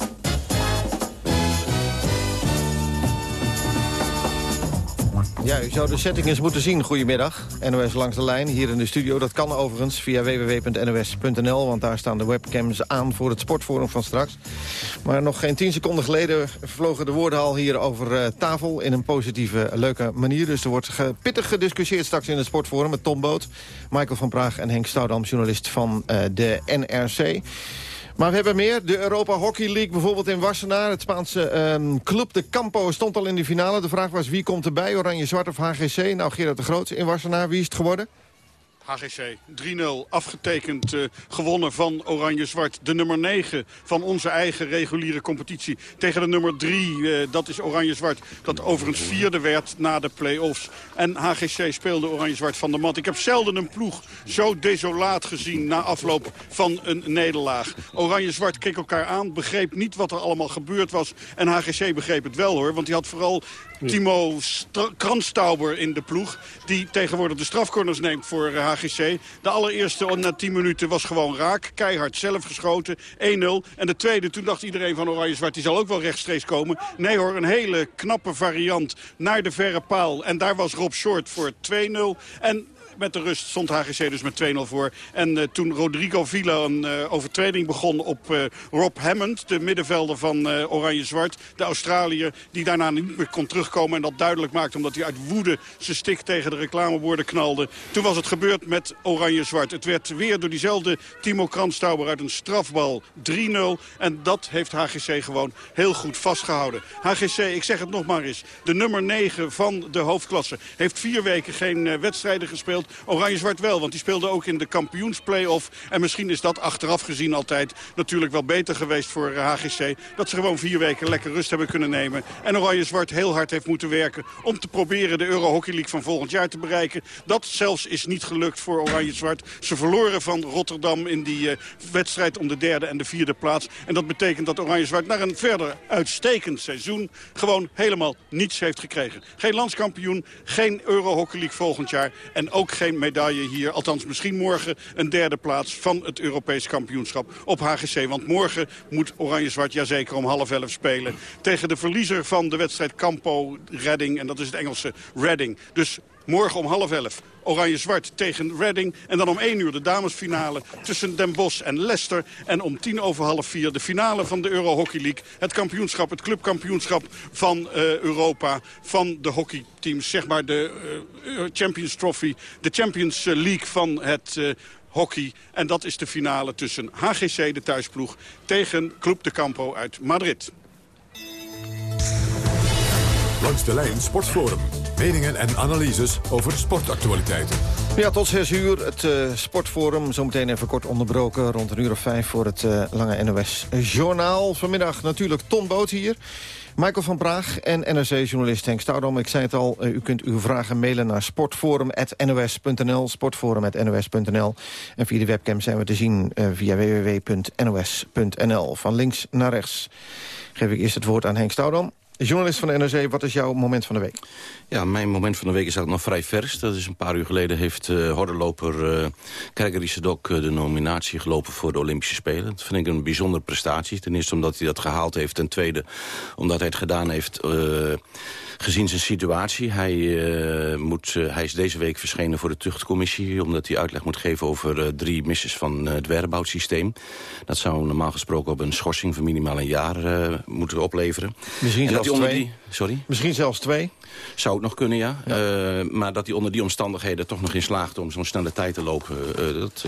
Ja, u zou de setting eens moeten zien. Goedemiddag. NOS langs de lijn, hier in de studio. Dat kan overigens via www.nos.nl... want daar staan de webcams aan voor het sportforum van straks. Maar nog geen tien seconden geleden vlogen de woorden al hier over uh, tafel... in een positieve, leuke manier. Dus er wordt pittig gediscussieerd straks in het sportforum... met Tom Boot, Michael van Praag en Henk Stoudam... journalist van uh, de NRC. Maar we hebben meer. De Europa Hockey League bijvoorbeeld in Wassenaar. Het Spaanse um, Club de Campo stond al in de finale. De vraag was wie komt erbij, Oranje-Zwart of HGC? Nou, Gerard de Groot in Wassenaar. Wie is het geworden? HGC 3-0 afgetekend uh, gewonnen van Oranje-Zwart. De nummer 9 van onze eigen reguliere competitie tegen de nummer 3. Uh, eh, dat is Oranje-Zwart. Dat overigens vierde werd na de play-offs. En HGC speelde Oranje-Zwart van de mat. Ik heb zelden een ploeg zo desolaat gezien na afloop van een nederlaag. Oranje-Zwart keek elkaar aan, begreep niet wat er allemaal gebeurd was. En HGC begreep het wel hoor, want die had vooral Timo Kranstauber in de ploeg. Die tegenwoordig de strafcorners neemt voor HGC. Eh, de allereerste na 10 minuten was gewoon raak. Keihard zelf geschoten. 1-0. En de tweede, toen dacht iedereen van Oranje-Zwart... die zal ook wel rechtstreeks komen. Nee hoor, een hele knappe variant naar de verre paal. En daar was Rob Short voor 2-0. En met de rust stond HGC dus met 2-0 voor. En toen Rodrigo Villa een overtreding begon op Rob Hammond... de middenvelder van Oranje-Zwart, de Australiër... die daarna niet meer kon terugkomen en dat duidelijk maakte... omdat hij uit woede zijn stik tegen de reclameborden knalde. Toen was het gebeurd met Oranje-Zwart. Het werd weer door diezelfde Timo Kranstauber uit een strafbal 3-0. En dat heeft HGC gewoon heel goed vastgehouden. HGC, ik zeg het nog maar eens, de nummer 9 van de hoofdklasse... heeft vier weken geen wedstrijden gespeeld. Oranje-Zwart wel, want die speelde ook in de kampioensplayoff. En misschien is dat achteraf gezien altijd natuurlijk wel beter geweest voor uh, eh, HGC. Dat ze gewoon vier weken lekker rust hebben kunnen nemen. En Oranje-Zwart heel hard heeft moeten werken om te proberen de Euro Hockey League van volgend jaar te bereiken. Dat zelfs is niet gelukt voor Oranje-Zwart. Ze verloren van Rotterdam in die uh, wedstrijd om de derde en de vierde plaats. En dat betekent dat Oranje-Zwart naar een verder uitstekend seizoen... gewoon helemaal niets heeft gekregen. Geen landskampioen, geen Euro Hockey League volgend jaar... en ook geen medaille hier. Althans, misschien morgen een derde plaats van het Europees kampioenschap op HGC. Want morgen moet Oranje-Zwart jazeker om half elf spelen... tegen de verliezer van de wedstrijd Campo Redding. En dat is het Engelse Redding. Dus morgen om half elf Oranje-Zwart tegen Reading. En dan om 1 uur de damesfinale tussen Den Bosch en Leicester. En om tien over half vier de finale van de Euro Hockey League. Het kampioenschap, het clubkampioenschap van uh, Europa. Van de hockeyteams, zeg maar de uh, Champions Trophy. De Champions League van het... Hockey. En dat is de finale tussen HGC, de thuisploeg, tegen Club de Campo uit Madrid. Langs de lijn Sportforum. Meningen en analyses over sportactualiteiten. Ja, tot 6 uur het uh, sportforum. Zometeen even kort onderbroken. Rond een uur of vijf voor het uh, lange NOS-journaal. Vanmiddag natuurlijk Ton Boot hier. Michael van Praag en NRC-journalist Henk Stoudom. Ik zei het al, uh, u kunt uw vragen mailen naar sportforum.nos.nl. Sportforum.nos.nl. En via de webcam zijn we te zien via www.nos.nl. Van links naar rechts geef ik eerst het woord aan Henk Stoudom. Journalist van de NRC, wat is jouw moment van de week? Ja, mijn moment van de week is eigenlijk nog vrij vers. Dat is een paar uur geleden heeft uh, hordenloper uh, Kergerie Sedok uh, de nominatie gelopen voor de Olympische Spelen. Dat vind ik een bijzondere prestatie. Ten eerste omdat hij dat gehaald heeft. Ten tweede omdat hij het gedaan heeft gezien zijn situatie. Hij, uh, moet, uh, hij is deze week verschenen voor de tuchtcommissie... omdat hij uitleg moet geven over uh, drie missies van het werkboutsysteem. Dat zou normaal gesproken op een schorsing van minimaal een jaar moeten opleveren. Misschien zelfs twee? Die, sorry? Misschien zelfs twee? Zou het nog kunnen, ja. ja. maar dat hij onder die omstandigheden toch nog in slaagt om zo'n snelle tijd te lopen... dat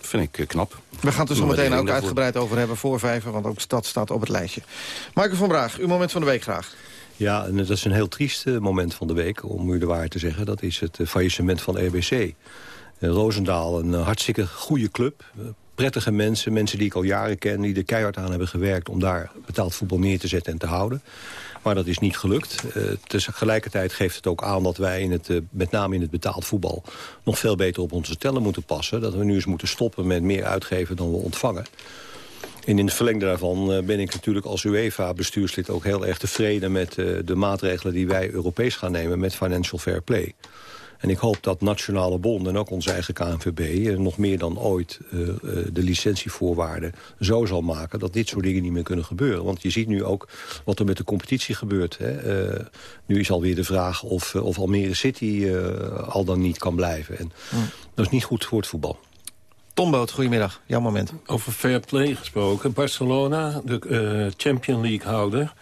vind ik knap. We gaan het er zo meteen ook uitgebreid over hebben voor vijven... want ook dat staat op het lijstje. Michael van Braag, uw moment van de week graag. Ja, en dat is een heel triest eh, moment van de week, om u de waarheid te zeggen. Dat is het eh, faillissement van RBC. Uh, eh, Roosendaal, een hartstikke goede club. prettige mensen, mensen die ik al jaren ken... die er keihard aan hebben gewerkt om daar betaald voetbal neer te zetten en te houden. Maar dat is niet gelukt. tegelijkertijd geeft het ook aan dat wij in het, met name in het betaald voetbal... nog veel beter op onze tellen moeten passen. Dat we nu eens moeten stoppen met meer uitgeven dan we ontvangen. En in het verlengde daarvan eh, ben ik natuurlijk als UEFA-bestuurslid ook heel erg tevreden met uh, de maatregelen die wij Europees gaan nemen met financial fair play. En ik hoop dat nationale bonden en ook onze eigen KNVB... Uh, nog meer dan ooit uh, de licentievoorwaarden zo zal maken... dat dit soort dingen niet meer kunnen gebeuren. Want je ziet nu ook wat er met de competitie gebeurt. Hè. nu is alweer de vraag of, of Almere City al dan niet kan blijven. En Dat is niet goed voor het voetbal. Tomboot, goedemiddag. Jouw moment. Over fair play gesproken. Barcelona, de uh, Champion League-houder,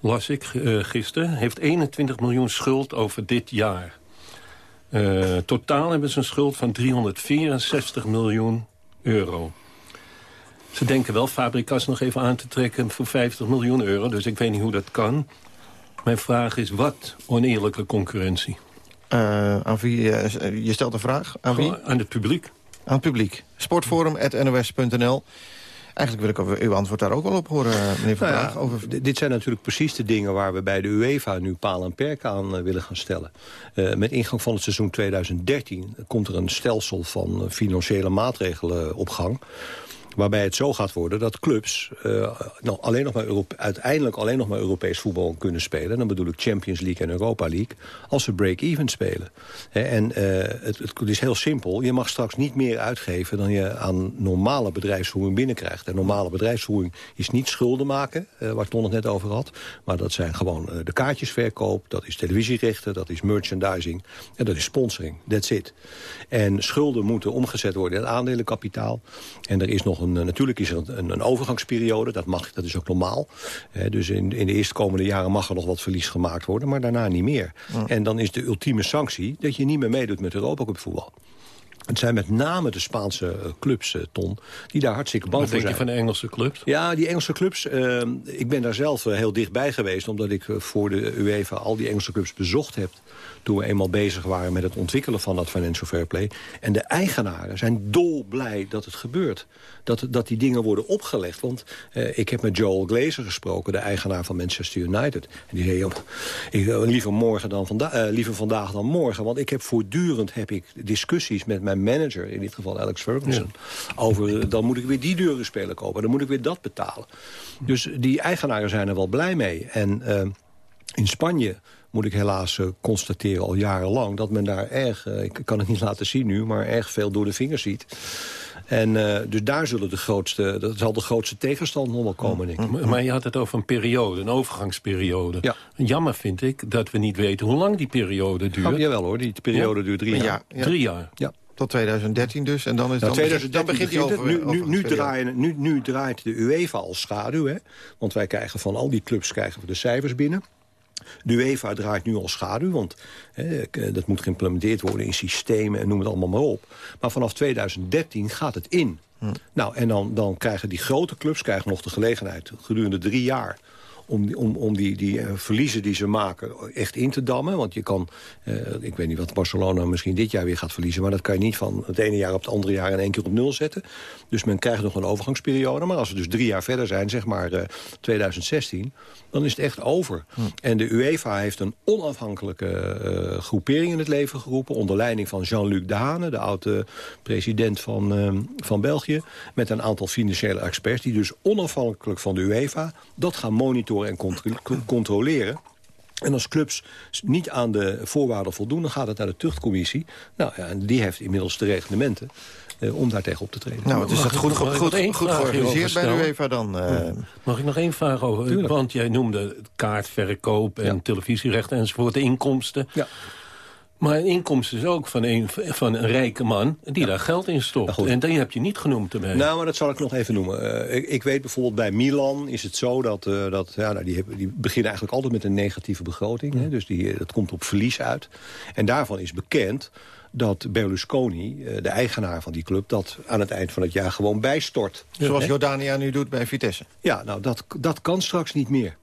las ik uh, gisteren... heeft 21 miljoen schuld over dit jaar. Uh, totaal hebben ze een schuld van 364 miljoen euro. Ze denken wel Fabricas nog even aan te trekken voor 50 miljoen euro. Dus ik weet niet hoe dat kan. Mijn vraag is, wat oneerlijke concurrentie? aan wie, je stelt een vraag? Aan wie? Aan het publiek aan het publiek. Sportforum.nos.nl. Eigenlijk wil ik uw antwoord daar ook wel op horen, meneer Van nou over... Dit zijn natuurlijk precies de dingen waar we bij de UEFA nu paal en perk aan uh, willen gaan stellen. Uh, met ingang van het seizoen 2013 komt er een stelsel van financiële maatregelen op gang. Waarbij het zo gaat worden dat clubs uh, nou, alleen nog maar uiteindelijk alleen nog maar Europees voetbal kunnen spelen. Dan bedoel ik Champions League en Europa League. Als ze break-even spelen. en uh, het, het, is heel simpel. Je mag straks niet meer uitgeven dan je aan normale bedrijfsvoering binnenkrijgt. En normale bedrijfsvoering is niet schulden maken, uh, waar Ton het net over had. Maar dat zijn gewoon de kaartjesverkoop, dat is televisierechten, dat is merchandising en dat is sponsoring. That's it. En schulden moeten omgezet worden in aandelenkapitaal. En er is nog een, natuurlijk is er een, een overgangsperiode, dat mag, dat is ook normaal. dus in, in de eerste komende jaren mag er nog wat verlies gemaakt worden, maar daarna niet meer. En dan is de ultieme sanctie dat je niet meer meedoet met Europa Cup voetbal. Het zijn met name de Spaanse uh, clubs, uh, Ton, die daar hartstikke bang Wat voor denk zijn. je van de Engelse clubs? Ja, die Engelse clubs. Uh, ik ben daar zelf heel dichtbij geweest... omdat ik voor de UEFA al die Engelse clubs bezocht heb... toen we eenmaal bezig waren met het ontwikkelen van dat financial fair play. En de eigenaren zijn dolblij dat het gebeurt. Dat, dat die dingen worden opgelegd. Want ik heb met Joel Glazer gesproken, de eigenaar van Manchester United. En die zei, joh, ik, liever, morgen dan vanda liever vandaag dan morgen. Want ik heb voortdurend heb ik discussies met mijn manager, in dit geval Alex Ferguson... Ja. over dan moet ik weer die deuren spelen kopen, dan moet ik weer dat betalen. Dus die eigenaren zijn er wel blij mee. En uh, in Spanje moet ik helaas uh, constateren al jarenlang... dat men daar erg, uh, ik kan het niet laten zien nu... maar erg veel door de vingers ziet. En uh, dus daar zullen de grootste, dat zal de grootste tegenstand nog wel komen, denk ik. Maar, maar je had het over een periode, een overgangsperiode. Ja. Jammer vind ik dat we niet weten hoe lang die periode duurt. Oh, jawel hoor, die periode ja? duurt drie jaar. Ja, ja. Drie jaar. Ja. Tot 2013 dus. En dan, is, dan, 2013 dan begint die over, nu, nu, nu, draaien, nu, nu draait de UEFA als schaduw. Hè? Want wij krijgen van al die clubs krijgen we de cijfers binnen. De UEFA draait nu al schaduw, want hè, dat moet geïmplementeerd worden in systemen en noem het allemaal maar op. Maar vanaf 2013 gaat het in. Hm. Nou, en dan, dan krijgen die grote clubs krijgen nog de gelegenheid gedurende drie jaar om, om, om die, die uh, verliezen die ze maken echt in te dammen. Want je kan, uh, ik weet niet wat Barcelona misschien dit jaar weer gaat verliezen... maar dat kan je niet van het ene jaar op het andere jaar in één keer op nul zetten. Dus men krijgt nog een overgangsperiode. Maar als we dus drie jaar verder zijn, zeg maar uh, 2016... dan is het echt over. Hm. En de UEFA heeft een onafhankelijke groepering in het leven geroepen... onder leiding van Jean-Luc Dehane, de oude president van, van België... met een aantal financiële experts... die dus onafhankelijk van de UEFA dat gaan monitoren en contro controleren. En als clubs niet aan de voorwaarden voldoen... dan gaat het naar de tuchtcommissie. Nou ja, en die heeft inmiddels de reglementen uh, om daar tegen op te treden. Nou, het is dat goed, goed, goed, goed georganiseerd bij de UEFA dan. Uh... Mag ik nog één vraag over? Tuurlijk. Want jij noemde kaartverkoop en ja. televisierechten enzovoort, de inkomsten. Ja. Maar een inkomsten is ook van een, van een rijke man die ja. daar geld in stopt. En die heb je niet genoemd erbij. Nou, maar dat zal ik nog even noemen. Uh, ik, ik, weet bijvoorbeeld bij Milan is het zo dat... Uh, dat ja, nou, die, hebben, die beginnen eigenlijk altijd met een negatieve begroting. Hè, dus die, dat komt op verlies uit. En daarvan is bekend dat Berlusconi, de eigenaar van die club... dat aan het eind van het jaar gewoon bijstort. Zoals Jordania nu doet bij Vitesse. Ja, nou, dat, dat kan straks niet meer.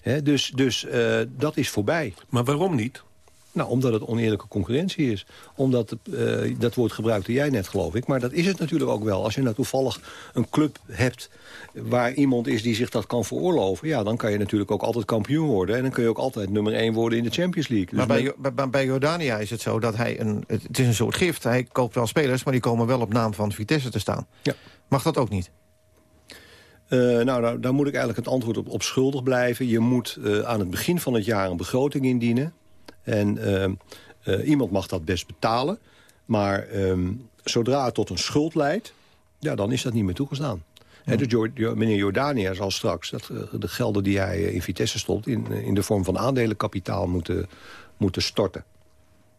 He, dus dus uh, dat is voorbij. Maar waarom niet? Nou, omdat het oneerlijke concurrentie is. Omdat, uh, dat woord gebruikte jij net, geloof ik. Maar dat is het natuurlijk ook wel. Als je nou toevallig een club hebt waar iemand is die zich dat kan veroorloven... ja, dan kan je natuurlijk ook altijd kampioen worden. En dan kun je ook altijd nummer 1 worden in de Champions League. Dus maar bij, bij, bij Jordania is het zo dat hij een... Het is een soort gift. Hij koopt wel spelers, maar die komen wel op naam van Vitesse te staan. Ja. Mag dat ook niet? Uh, nou, daar, daar, moet ik eigenlijk het antwoord op, op schuldig blijven. Je moet uh, aan het begin van het jaar een begroting indienen. En uh, uh, iemand mag dat best betalen. Maar um, zodra het tot een schuld leidt, ja, dan is dat niet meer toegestaan. Ja. Dus meneer Jordania zal straks dat, uh, de gelden die hij in Vitesse stond... in, in de vorm van aandelenkapitaal moeten, moeten storten.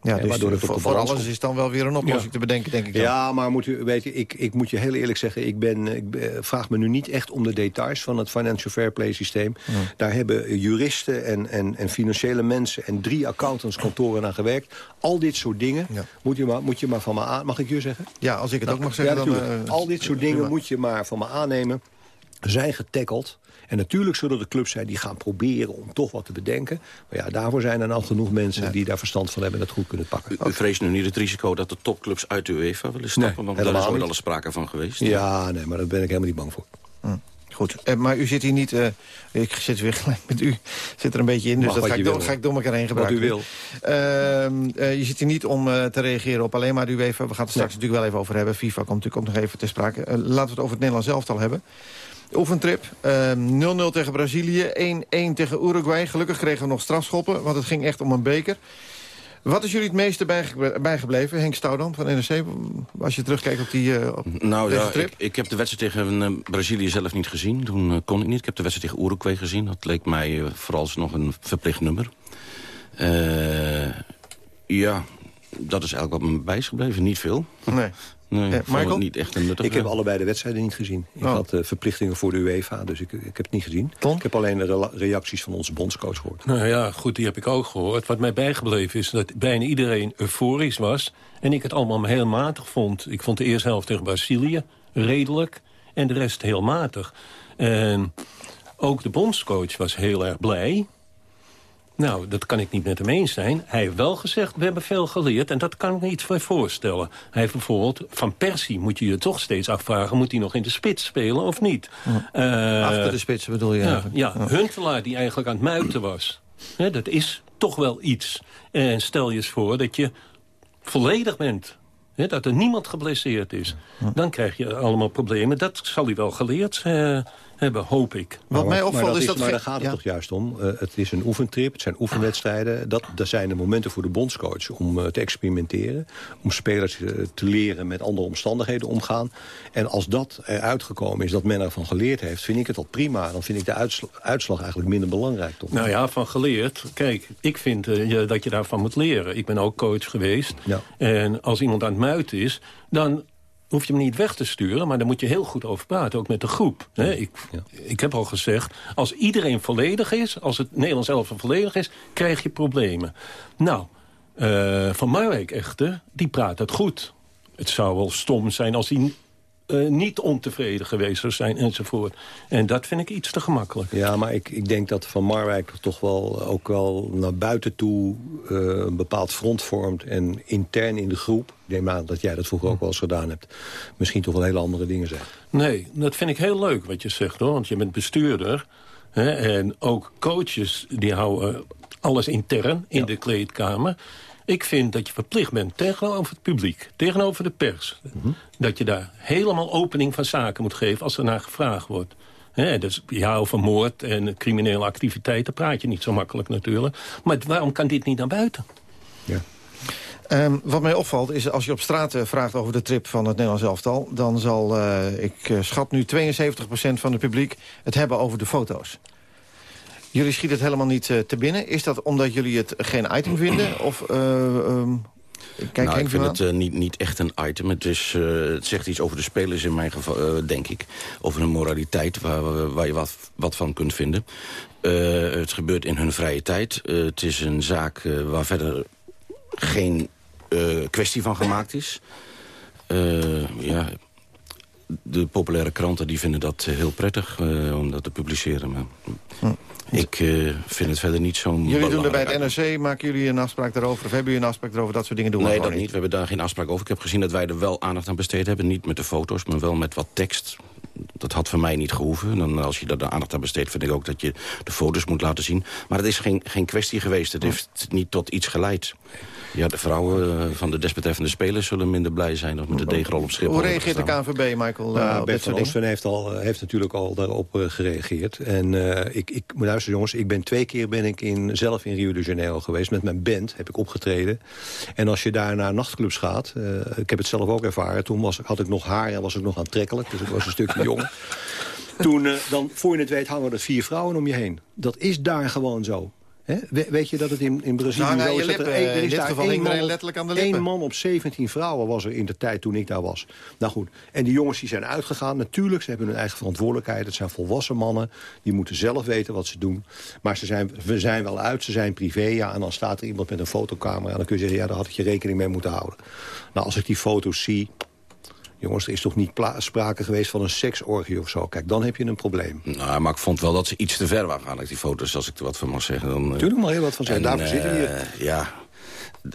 Ja, dus waardoor het voor, voor alles is dan wel weer een oplossing ja. te bedenken, denk ik. Dan. Ja, maar moet u, weet je, ik, ik moet je heel eerlijk zeggen... Ik, ben, ik vraag me nu niet echt om de details van het financial fair play systeem. Ja. Daar hebben juristen en, en, en financiële mensen... en drie accountantskantoren aan gewerkt. Al dit soort dingen ja. moet, je maar, moet je maar van me aan... Mag ik je zeggen? Ja, als ik het nou, ook mag zeggen. dan, uh, Al dit soort dingen moet je maar van me aannemen. Zijn getackeld. En natuurlijk zullen er clubs zijn die gaan proberen om toch wat te bedenken. Maar ja, daarvoor zijn er al genoeg mensen ja. die daar verstand van hebben... en dat goed kunnen pakken. U, u vreest nu niet het risico dat de topclubs uit de UEFA willen stappen? Nee, want daar is ooit alle sprake van geweest. Ja, nee, maar daar ben ik helemaal niet bang voor. Hm. Goed, eh, maar u zit hier niet... eh, ik zit weer gelijk met u. Zit er een beetje in, dus Mag dat wat ga ik, wil, ga ik door elkaar heen Wat gebruiken. u wil. Ehm, eh, je zit hier niet om eh, te reageren op alleen maar de UEFA. We gaan het straks natuurlijk wel even over hebben. FIFA komt natuurlijk ook nog even ter sprake. Laten we het over het Nederlands elftal hebben. Oefentrip. ehm, 0-0 tegen Brazilië. 1-1 tegen Uruguay. Gelukkig kregen we nog strafschoppen, want het ging echt om een beker. Wat is jullie het meeste bijge- bijgebleven, Henk Stoudam van NRC? Als je terugkijkt op die eh, op Nou deze ja, trip. ik, ik heb de wedstrijd tegen eh, Brazilië zelf niet gezien. Toen eh, kon ik niet. Ik heb de wedstrijd tegen Uruguay gezien. Dat leek mij eh, vooralsnog een verplicht nummer. Ja, dat is eigenlijk wat me bij is gebleven. Niet veel. Nee. [LAUGHS] Nee, Eh, ik vond het niet echt een nuttige... Ik heb allebei de wedstrijden niet gezien. Ik Oh. had eh, verplichtingen voor de UEFA, dus ik, ik heb het niet gezien. Ik heb alleen de reacties van onze bondscoach gehoord. Nou ja, goed, die heb ik ook gehoord. Wat mij bijgebleven is dat bijna iedereen euforisch was... en ik het allemaal heel matig vond. Ik vond de eerste helft tegen Brazilië redelijk en de rest heel matig. En ook de bondscoach was heel erg blij... Nou, dat kan ik niet met hem eens zijn. Hij heeft wel gezegd, we hebben veel geleerd en dat kan ik me iets voor voorstellen. Hij heeft bijvoorbeeld, van Persie moet je je toch steeds afvragen... moet hij nog in de spits spelen of niet? Eh, Achter de spits bedoel je Ja, eigenlijk. ja, Huntelaar die eigenlijk aan het muiten was. Dat is toch wel iets. En stel je eens voor dat je volledig bent. Dat er niemand geblesseerd is. Dan krijg je allemaal problemen. Dat zal hij wel geleerd eh, hebben, hoop ik. Wat mij maar opvalt dat is dat... Maar daar gaat het ja. toch juist om. Eh, het is een oefentrip, het zijn oefenwedstrijden. Dat, dat zijn de momenten voor de bondscoach om eh, te experimenteren. Om spelers eh, te leren met andere omstandigheden omgaan. En als dat eruit gekomen is, dat men ervan geleerd heeft... vind ik het al prima. Dan vind ik de uitsla- uitslag eigenlijk minder belangrijk. Toch? Nou ja, van geleerd. Kijk, ik vind dat je daarvan moet leren. Ik ben ook coach geweest. En als iemand aan het muiten is, dan hoef je hem niet weg te sturen... maar dan moet je heel goed over praten, ook met de groep. Hè? Ik, ik heb al gezegd, als iedereen volledig is... als het Nederlands elftal volledig is, krijg je problemen. Nou, eh, Van Marwijk echter, die praat het goed. Het zou wel stom zijn als hij eh, niet ontevreden geweest zou zijn enzovoort. En dat vind ik iets te gemakkelijk. Ja, maar ik, ik denk dat Van Marwijk toch wel ook wel naar buiten toe eh, een bepaald front vormt. En intern in de groep, ik neem aan dat jij dat vroeger ook wel eens gedaan hebt, misschien toch wel hele andere dingen zijn. Nee, dat vind ik heel leuk wat je zegt hoor. Want je bent bestuurder. Hè, en ook coaches die houden alles intern in de kleedkamer. Ik vind dat je verplicht bent tegenover het publiek, tegenover de pers. Dat je daar helemaal opening van zaken moet geven als er naar gevraagd wordt. Dus ja, over moord en criminele activiteiten praat je niet zo makkelijk natuurlijk. Maar waarom kan dit niet naar buiten? Ehm, wat mij opvalt is, als je op straat eh, vraagt over de trip van het Nederlands elftal... dan zal, eh, ik eh, schat nu 72% van het publiek het hebben over de foto's. Jullie schieten het helemaal niet eh, te binnen. Is dat omdat jullie het geen item vinden? [CLEARS THROAT] Of, ehm, kijk nou, ik vind het eh, niet, niet echt een item. Het, is, het zegt iets over de spelers in mijn geval, denk ik. Over hun moraliteit, waar, waar je wat, wat van kunt vinden. Het gebeurt in hun vrije tijd. Het is een zaak waar verder geen kwestie van gemaakt is. Ja, de populaire kranten die vinden dat eh, heel prettig eh, om dat te publiceren. Maar ik eh, vind het verder niet zo'n Jullie doen er bij het NRC, maken jullie een afspraak daarover? Of hebben jullie een afspraak daarover? Dat soort dingen doen nee, dat niet. We hebben daar geen afspraak over. Ik heb gezien dat wij er wel aandacht aan besteed hebben. Niet met de foto's, maar wel met wat tekst. Dat had van mij niet gehoeven. Dan, als je daar de aandacht aan besteedt, vind ik ook dat je de foto's moet laten zien. Maar het is geen, geen kwestie geweest. Het heeft niet tot iets geleid. Ja, de vrouwen eh, van de desbetreffende spelers zullen minder blij zijn... of met de deegrol op Schiphol Hoe reageert de. KNVB, Michael, eh, Nou, op Bert van heeft, al, heeft natuurlijk al daarop eh, gereageerd. En eh, ik, ik moet luisteren, jongens. Ik ben twee keer ben ik in, zelf in Rio de Janeiro geweest. Met mijn band heb ik opgetreden. En als je daar naar nachtclubs gaat... eh, ik heb het zelf ook ervaren. Toen was, had ik nog haar en was ik nog aantrekkelijk. Dus ik was een stukje [LAUGHS] jonger. Toen, eh, dan, voor je het weet, hangen er vier vrouwen om je heen. Dat is daar gewoon zo. Weet je dat het in, in Brazilië je is dat er één- er In is daar geval één man letterlijk aan de één lippen. man op 17 vrouwen was er in de tijd toen ik daar was. Nou goed, en die jongens die zijn uitgegaan. Natuurlijk, ze hebben hun eigen verantwoordelijkheid. Het zijn volwassen mannen. Die moeten zelf weten wat ze doen. Maar ze zijn, we zijn wel uit, ze zijn privé. Ja, en dan staat er iemand met een fotocamera. En dan kun je zeggen, ja, daar had ik je rekening mee moeten houden. Nou, als ik die foto's zie... Jongens, er is toch niet sprake geweest van een seksorgie of zo? Kijk, dan heb je een probleem. Nou, maar ik vond wel dat ze iets te ver waren gaan. Die foto's, als ik er wat van mag zeggen. Dan, eh, Tuurlijk mag je wat van zeggen. en, Daarvoor zitten we hier. eh, Ja,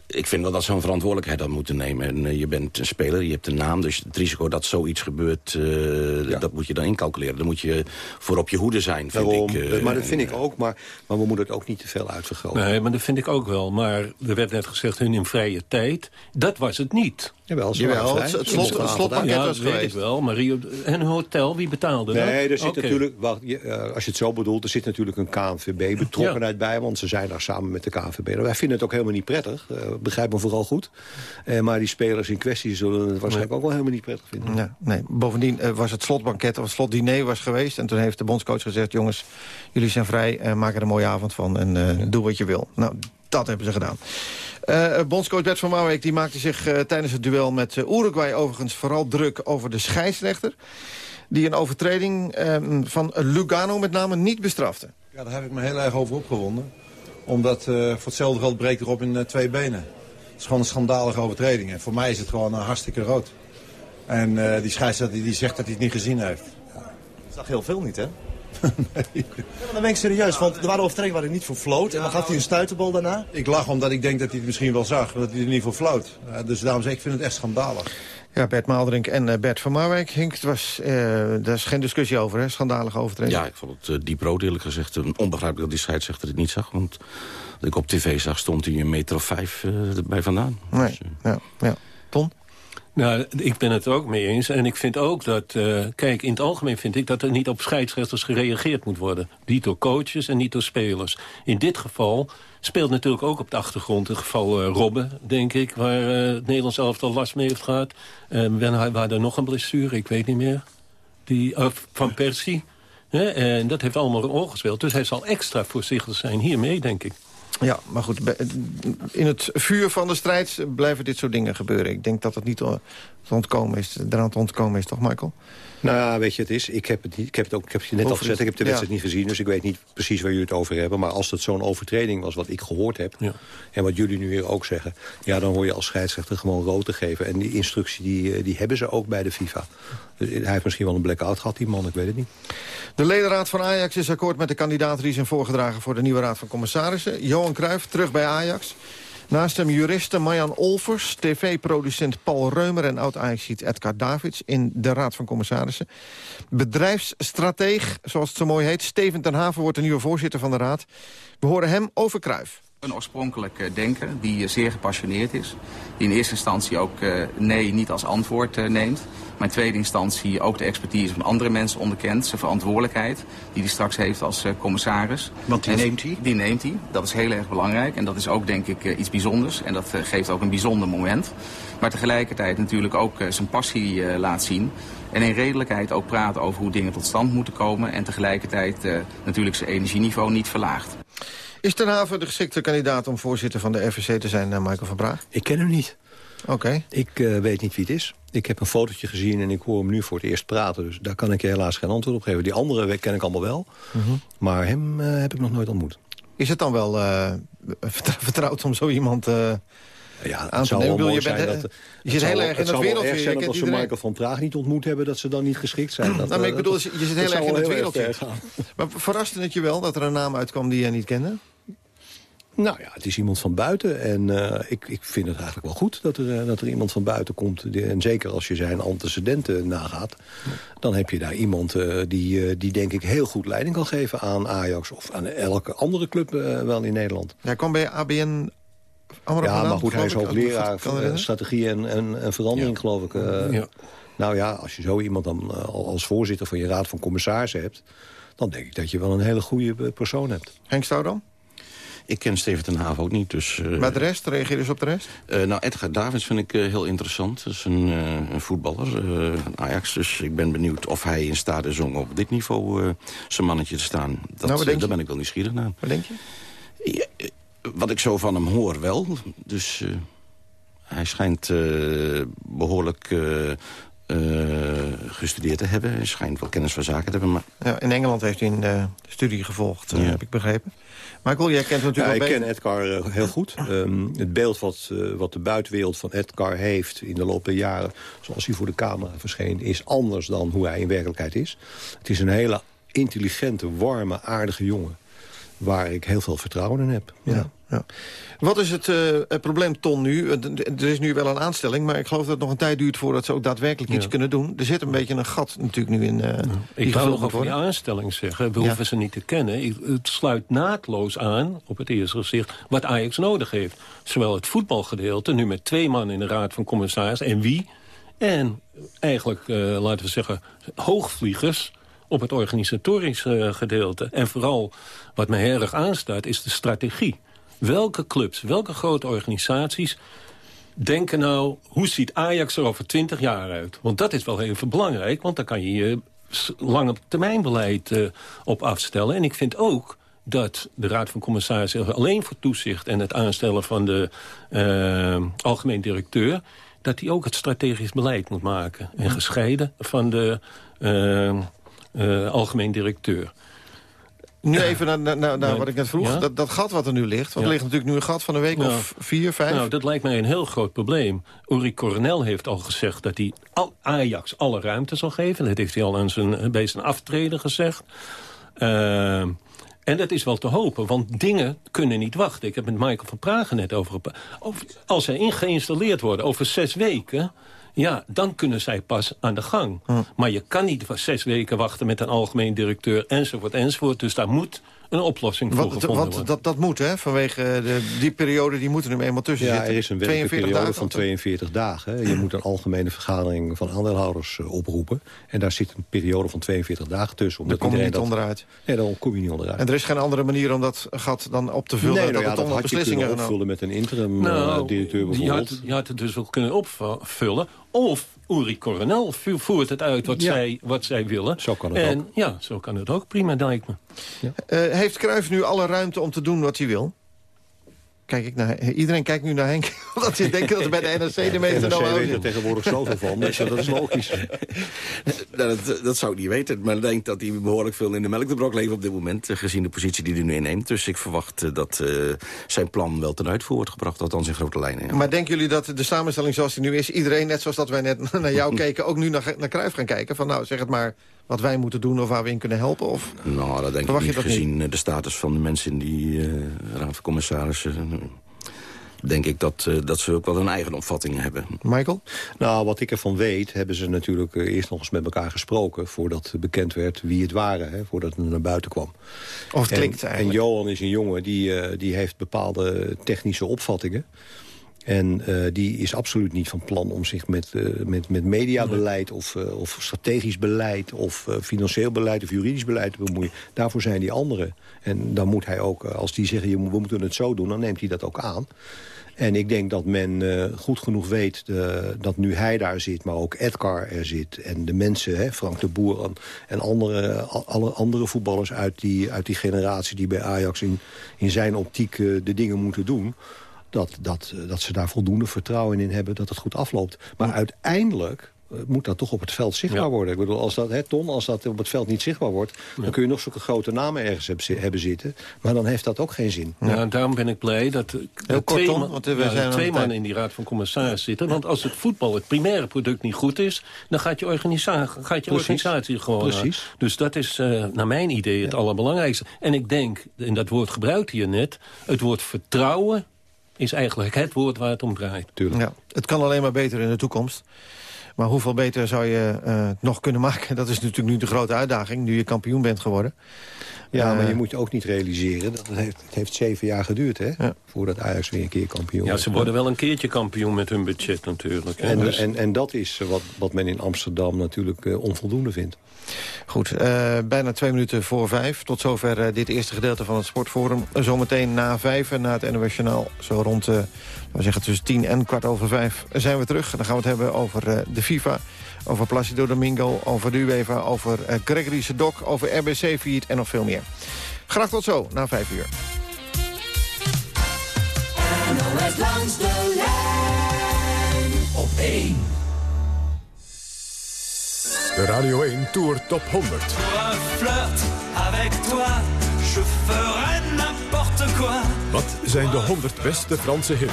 ik vind wel dat ze een verantwoordelijkheid dan moeten nemen. En eh, je bent een speler, je hebt een naam. Dus het risico dat zoiets gebeurt, eh, dat moet je dan incalculeren. Dan moet je voor op je hoede zijn, vind Daarom, ik. eh, maar dat vind ik ook, maar, maar we moeten het ook niet te veel uitvergroten. Nee, maar dat vind ik ook wel. Maar er werd net gezegd, hun in vrije tijd. Dat was het niet. Jawel, ze Jawel, het, het, slot, het slotpakket ja, was dat weet ik wel. Maar Rio, en hotel, wie betaalde dat? Nee, er zit Oké. natuurlijk, wacht, als je het zo bedoelt, er zit natuurlijk een KNVB-betrokkenheid bij, want ze zijn daar samen met de KNVB. Nou, wij vinden het ook helemaal niet prettig, begrijp me vooral goed. Eh, maar die spelers in kwestie zullen het waarschijnlijk ook wel helemaal niet prettig vinden. Ja, nee. Bovendien eh, was het slotbanket of het slotdiner was geweest. En toen heeft de bondscoach gezegd... jongens, jullie zijn vrij, eh, maak er een mooie avond van en eh, doe wat je wil. Nou, dat hebben ze gedaan. Eh, bondscoach Bert van Marwijk die maakte zich eh, tijdens het duel met eh, Uruguay... overigens vooral druk over de scheidsrechter... die een overtreding eh, van Lugano met name niet bestrafte. Ja, daar heb ik me heel erg over opgewonden. Omdat eh, voor hetzelfde geld breekt erop in eh, twee benen. Het is gewoon een schandalige overtreding. En voor mij is het gewoon eh, hartstikke rood. En eh, die scheidsrechter die, zegt dat hij het niet gezien heeft. Dat zag heel veel niet, hè? [LAUGHS] Ja, maar dan ben ik serieus, want er waren overtredingen waar hij niet voor floot. En dan gaf hij een stuiterbal daarna. Ik lach omdat ik denk dat hij het misschien wel zag. Dat hij er niet voor floot. Dus daarom zeg ik, ik vind het echt schandalig. Ja, Bert Maalderink en eh, Bert van Marwijk. Henk, het was, eh, daar is geen discussie over, hè? Schandalige overtreding. Ja, ik vond het uh, diep rood eerlijk gezegd. Onbegrijpelijk dat die scheidsrechter het niet zag. Want dat ik op tv zag, stond hij een meter of vijf uh, erbij vandaan. Nee, dus, ja, ja. Ton? Nou, ik ben het er ook mee eens. En ik vind ook dat, uh, kijk, in het algemeen vind ik dat er niet op scheidsrechters gereageerd moet worden. Niet door coaches en niet door spelers. In dit geval speelt natuurlijk ook op de achtergrond het geval uh, Robben, denk ik, waar uh, het Nederlands elftal last mee heeft gehad. Uh, waar er nog een blessure, ik weet niet meer. Die, van Persie. en dat heeft allemaal een rol gespeeld. Dus hij zal extra voorzichtig zijn hiermee, denk ik. Ja, maar goed, in het vuur van de strijd blijven dit soort dingen gebeuren. Ik denk dat het niet te ontkomen is, eraan te ontkomen is, toch Michael? Nou ja, weet je, het is, ik heb het, niet, ik heb het ook ik heb het net al gezegd, ik heb de wedstrijd ja. niet gezien... dus ik weet niet precies waar jullie het over hebben. Maar als het zo'n overtreding was wat ik gehoord heb... Ja. en wat jullie nu hier ook zeggen... ja, dan hoor je als scheidsrechter gewoon rood te geven. En die instructie die, die hebben ze ook bij de FIFA. Dus hij heeft misschien wel een blackout gehad, die man, ik weet het niet. De ledenraad van Ajax is akkoord met de kandidaten... die zijn voorgedragen voor de nieuwe raad van commissarissen. Johan Cruijff, terug bij Ajax... Naast hem juristen Marjan Olvers, tv-producent Paul Reumer... en oud-Ajaxiet Edgar Davids in de Raad van Commissarissen. Bedrijfsstrateeg, zoals het zo mooi heet, Steven ten Haven... wordt de nieuwe voorzitter van de Raad. We horen hem over Cruijff. Een oorspronkelijk denker die zeer gepassioneerd is. Die in eerste instantie ook nee niet als antwoord neemt. Maar in tweede instantie ook de expertise van andere mensen onderkent. Zijn verantwoordelijkheid die hij straks heeft als commissaris. Want die en neemt hij? Die neemt hij. Dat is heel erg belangrijk. En dat is ook denk ik iets bijzonders. En dat geeft ook een bijzonder moment. Maar tegelijkertijd natuurlijk ook zijn passie laat zien. En in redelijkheid ook praten over hoe dingen tot stand moeten komen. En tegelijkertijd natuurlijk zijn energieniveau niet verlaagt. Is Ten Haven de geschikte kandidaat om voorzitter van de RVC te zijn, Michael van Braag? Ik ken hem niet. Oké. Okay. Ik uh, weet niet wie het is. Ik heb een fotootje gezien en ik hoor hem nu voor het eerst praten. Dus daar kan ik je helaas geen antwoord op geven. Die andere ken ik allemaal wel. -huh. Maar hem uh, heb ik nog nooit ontmoet. Is het dan wel [LAUGHS] uh, vertrouwd om zo iemand... Ja, aan te nemen. Je, bent, dat, je zit heel erg in het zou als ze Michael van Praag niet ontmoet hebben... dat ze dan niet geschikt zijn. [CLEARS THROAT] Dat, nou, maar ik bedoel, je zit heel erg in het wereldvuur. Maar verraste het je wel dat er een naam uitkwam die je niet kende? Nou ja, het is iemand van buiten. En uh, ik, ik vind het eigenlijk wel goed dat er, uh, dat er iemand van buiten komt. En zeker als je zijn antecedenten nagaat. Ja. Dan heb je daar iemand uh, die, die denk ik heel goed leiding kan geven aan Ajax. Of aan elke andere club wel in Nederland. Hij kwam bij ABN... Amro ja, maar goed, hij is hoogleraar strategie en, en, en verandering, ja. geloof ik. Ja. Nou ja, als je zo iemand dan als voorzitter van je raad van commissarissen hebt... dan denk ik dat je wel een hele goede persoon hebt. Henk Stoudam? Ik ken Steven ten Haven ook niet. Dus, uh, maar de rest? Reageer eens op de rest? Uh, nou, Edgar Davids vind ik uh, heel interessant. Dat is een, een voetballer van Ajax. Dus ik ben benieuwd of hij in staat is om op dit niveau zijn mannetje te staan. Dat, nou, daar ben ik wel nieuwsgierig naar. Wat denk je? Ja, wat ik zo van hem hoor wel. Dus hij schijnt behoorlijk... gestudeerd te hebben. Hij schijnt wel kennis van zaken te hebben. Maar... Ja, in Engeland heeft hij een studie gevolgd, ja. heb ik begrepen. Michael, jij kent natuurlijk ja, wel Ik ken Edgar uh, heel goed. Um, het beeld wat, uh, wat de buitenwereld van Edgar heeft in de loop der jaren... zoals hij voor de camera verscheen, is anders dan hoe hij in werkelijkheid is. Het is een hele intelligente, warme, aardige jongen. Waar ik heel veel vertrouwen in heb. Ja. Ja. Wat is het, eh, het probleem, Ton, nu? Er is nu wel een aanstelling, maar ik geloof dat het nog een tijd duurt... voordat ze ook daadwerkelijk iets Ja. kunnen doen. Er zit een beetje een gat natuurlijk nu in uh, Ik ga nog over die aanstelling zeggen. We Ja. hoeven ze niet te kennen. Ik- Het sluit naadloos aan, op het eerste gezicht, wat Ajax nodig heeft. Zowel het voetbalgedeelte, nu met twee man in de raad van commissarissen. En wie? En eigenlijk, eh, laten we zeggen, hoogvliegers op het organisatorische eh, gedeelte. En vooral, wat me erg aanstaat, is de strategie. Welke clubs, welke grote organisaties denken nou... hoe ziet Ajax er over 20 jaar uit? Want dat is wel even belangrijk, want dan kan je je lange termijnbeleid eh, op afstellen. En ik vind ook dat de Raad van Commissarissen alleen voor toezicht... en het aanstellen van de eh, algemeen directeur... dat hij ook het strategisch beleid moet maken. En gescheiden van de eh, algemeen directeur. Nu even naar, naar, naar, wat ik net vroeg. Ja? Dat, dat gat wat er nu ligt. Want er ligt natuurlijk nu een gat van een week Nou, of vier, vijf. Nou, dat lijkt mij een heel groot probleem. Uri Coronel heeft al gezegd dat hij al Ajax alle ruimte zal geven. Dat heeft hij al aan zijn, bij zijn aftreden gezegd. Ehm, en dat is wel te hopen, want dingen kunnen niet wachten. Ik heb met Michael van Pragen net over... over als zij in geïnstalleerd worden over zes weken... Ja, dan kunnen zij pas aan de gang. Maar je kan niet zes weken wachten met een algemeen directeur... enzovoort, enzovoort. Dus daar moet een oplossing voor Want, gevonden want dat, dat moet, hè? Vanwege de, die periode, die moeten er nu eenmaal tussen Ja, zitten. er is een werkelijke 42 periode dagen van 42 dagen. hè. Je moet een algemene vergadering van aandeelhouders eh, oproepen. En daar zit een periode van 42 dagen tussen. Daar omdat kom je niet dat- onderuit. Nee, daar kom je niet onderuit. En er is geen andere manier om dat gat dan op te vullen... nee, dat nou ja, dat had je kunnen opvullen met een interim Nou, eh, directeur je bijvoorbeeld. had, je had het dus ook kunnen opvullen. Of Uri Coronel vo- voert het uit wat, Ja. zij, wat zij willen. Zo kan het en, ook. Ja, zo kan het ook. Prima, lijkt me. Eh, heeft Cruijff nu alle ruimte om te doen wat hij wil? Kijk ik naar, iedereen kijkt nu naar Henk, [LAUGHS] omdat hij denkt dat er bij de NRC de meeste NRC know-how weet er tegenwoordig zoveel van, dus dat is logisch. [LAUGHS] Nou, dat, dat zou ik niet weten. Maar ik denk dat hij behoorlijk veel in de melk te brok leeft op dit moment. eh, Gezien de positie die hij nu inneemt. Dus ik verwacht eh, dat eh, zijn plan wel ten uitvoer wordt gebracht. Althans in grote lijnen. ja. Maar denken jullie dat de samenstelling zoals die nu is... iedereen, net zoals dat wij net [LAUGHS] naar jou keken... ook nu naar, naar Cruijff gaan kijken? Van nou, zeg het maar wat wij moeten doen of waar we in kunnen helpen? Of Nou, dat denk ik verwacht je niet. dat niet? Gezien eh, de status van de mensen in die eh, raad van commissarissen... eh, denk ik dat, eh, dat ze ook wel hun eigen opvattingen hebben. Michael? Nou, wat ik ervan weet, hebben ze natuurlijk eerst nog eens met elkaar gesproken... voordat bekend werd wie het waren, hè, voordat het naar buiten kwam. Of het En- klinkt eigenlijk. En Johan is een jongen die, eh, die heeft bepaalde technische opvattingen. En eh, die is absoluut niet van plan om zich met, eh, met, met mediabeleid... Of, eh, of strategisch beleid, of financieel beleid, of juridisch beleid te bemoeien. Daarvoor zijn die anderen. En dan moet hij ook, als die zeggen, we moeten het zo doen... dan neemt hij dat ook aan. En ik denk dat men goed genoeg weet dat nu hij daar zit... maar ook Edgar er zit en de mensen, hè, Frank de Boer... en, andere, al- alle andere voetballers uit die, uit die generatie... die bij Ajax in, in zijn optiek de dingen moeten doen... Dat, dat, eh, dat ze daar voldoende vertrouwen in hebben dat het goed afloopt. Maar uiteindelijk eh, moet dat toch op het veld zichtbaar worden. Ik bedoel, als dat, hè, Ton, als dat op het veld niet zichtbaar wordt... dan kun je nog zulke grote namen ergens hebben zitten. Maar dan heeft dat ook geen zin. Ja. daarom ben ik blij dat er Heel kort, twee, man- want, eh, we ja, zijn twee tijd. in die raad van commissarissen zitten. Want als het voetbal, het primaire product, niet goed is... dan gaat je, organisa gaat je organisatie gewoon aan. Precies. Dus dat is eh, naar mijn idee het allerbelangrijkste. En ik denk, en dat woord gebruikt hier net... het woord vertrouwen is eigenlijk het woord waar het om draait. Ja, het kan alleen maar beter in de toekomst. Maar hoeveel beter zou je eh, het nog kunnen maken? [LAUGHS] Dat is natuurlijk nu de grote uitdaging, nu je kampioen bent geworden. Ja, maar Eh, je moet je ook niet realiseren... dat het heeft, het heeft zeven jaar geduurd, hè? Voordat Ajax weer een keer kampioen Ja, ze worden wel een keertje kampioen met hun budget natuurlijk. hè. En, Dus- en, en dat is wat, wat men in Amsterdam natuurlijk eh, onvoldoende vindt. Goed, eh, bijna twee minuten voor vijf. Tot zover eh, dit eerste gedeelte van het Sportforum. Zometeen na vijf en na het NOS Journaal. Zo rond, eh, laten we zeggen tussen tien en kwart over vijf zijn we terug. En dan gaan we het hebben over eh, de FIFA, over Placido Domingo... over de UEFA, over eh, Gregory Sedok, over RBC Viert en nog veel meer. Graag tot zo, na vijf uur. NOS langs de lijn op 1. De Radio 1 Tour Top 100. Pour un flirt avec toi, je ferai. Wat zijn de 100 beste Franse hits?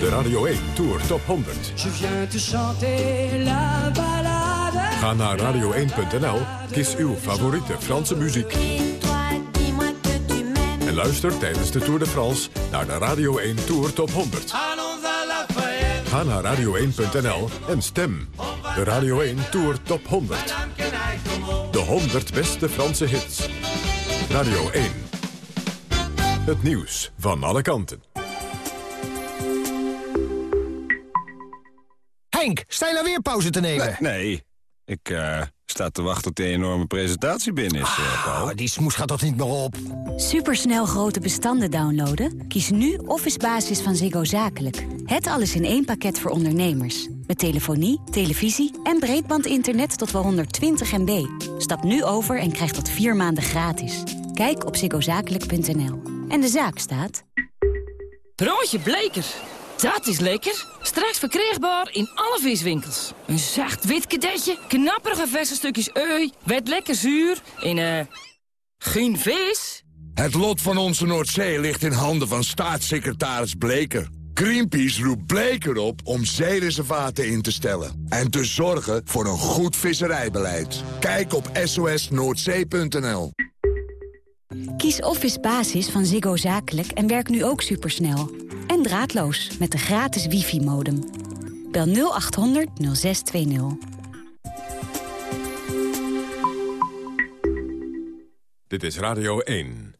De Radio 1 Tour Top 100. Je viens te chanter la balade Ga naar radio1.nl, kies uw favoriete Franse muziek. En luister tijdens de Tour de France naar de Radio 1 Tour Top 100. Ga naar radio1.nl en stem. De Radio 1 Tour Top 100. De 100 beste Franse hits. Radio 1. Het nieuws van alle kanten. Henk, sta je nou weer pauze te nemen? Nee, ik eh, sta te wachten tot die enorme presentatie binnen is, Paul. Oh, die smoes gaat toch niet meer op? Supersnel grote bestanden downloaden? Kies nu Office Basis van Ziggo Zakelijk. Het alles in één pakket voor ondernemers. Met telefonie, televisie en breedbandinternet tot wel 120 MB. Stap nu over en krijg dat vier maanden gratis. Kijk op ziggozakelijk.nl. En de zaak staat... Broodje Bleker. Dat is lekker. Straks verkrijgbaar in alle viswinkels. Een zacht wit kadetje, knapperige verse stukjes ui, werd lekker zuur en eh... geen vis? Het lot van onze Noordzee ligt in handen van staatssecretaris Bleker. Greenpeace roept Bleker op om zeereservaten in te stellen... en te zorgen voor een goed visserijbeleid. Kijk op sosnoordzee.nl. Kies Office Basis van Ziggo Zakelijk en werk nu ook supersnel. En draadloos met de gratis wifi-modem. Bel 0800 0620. Dit is Radio 1.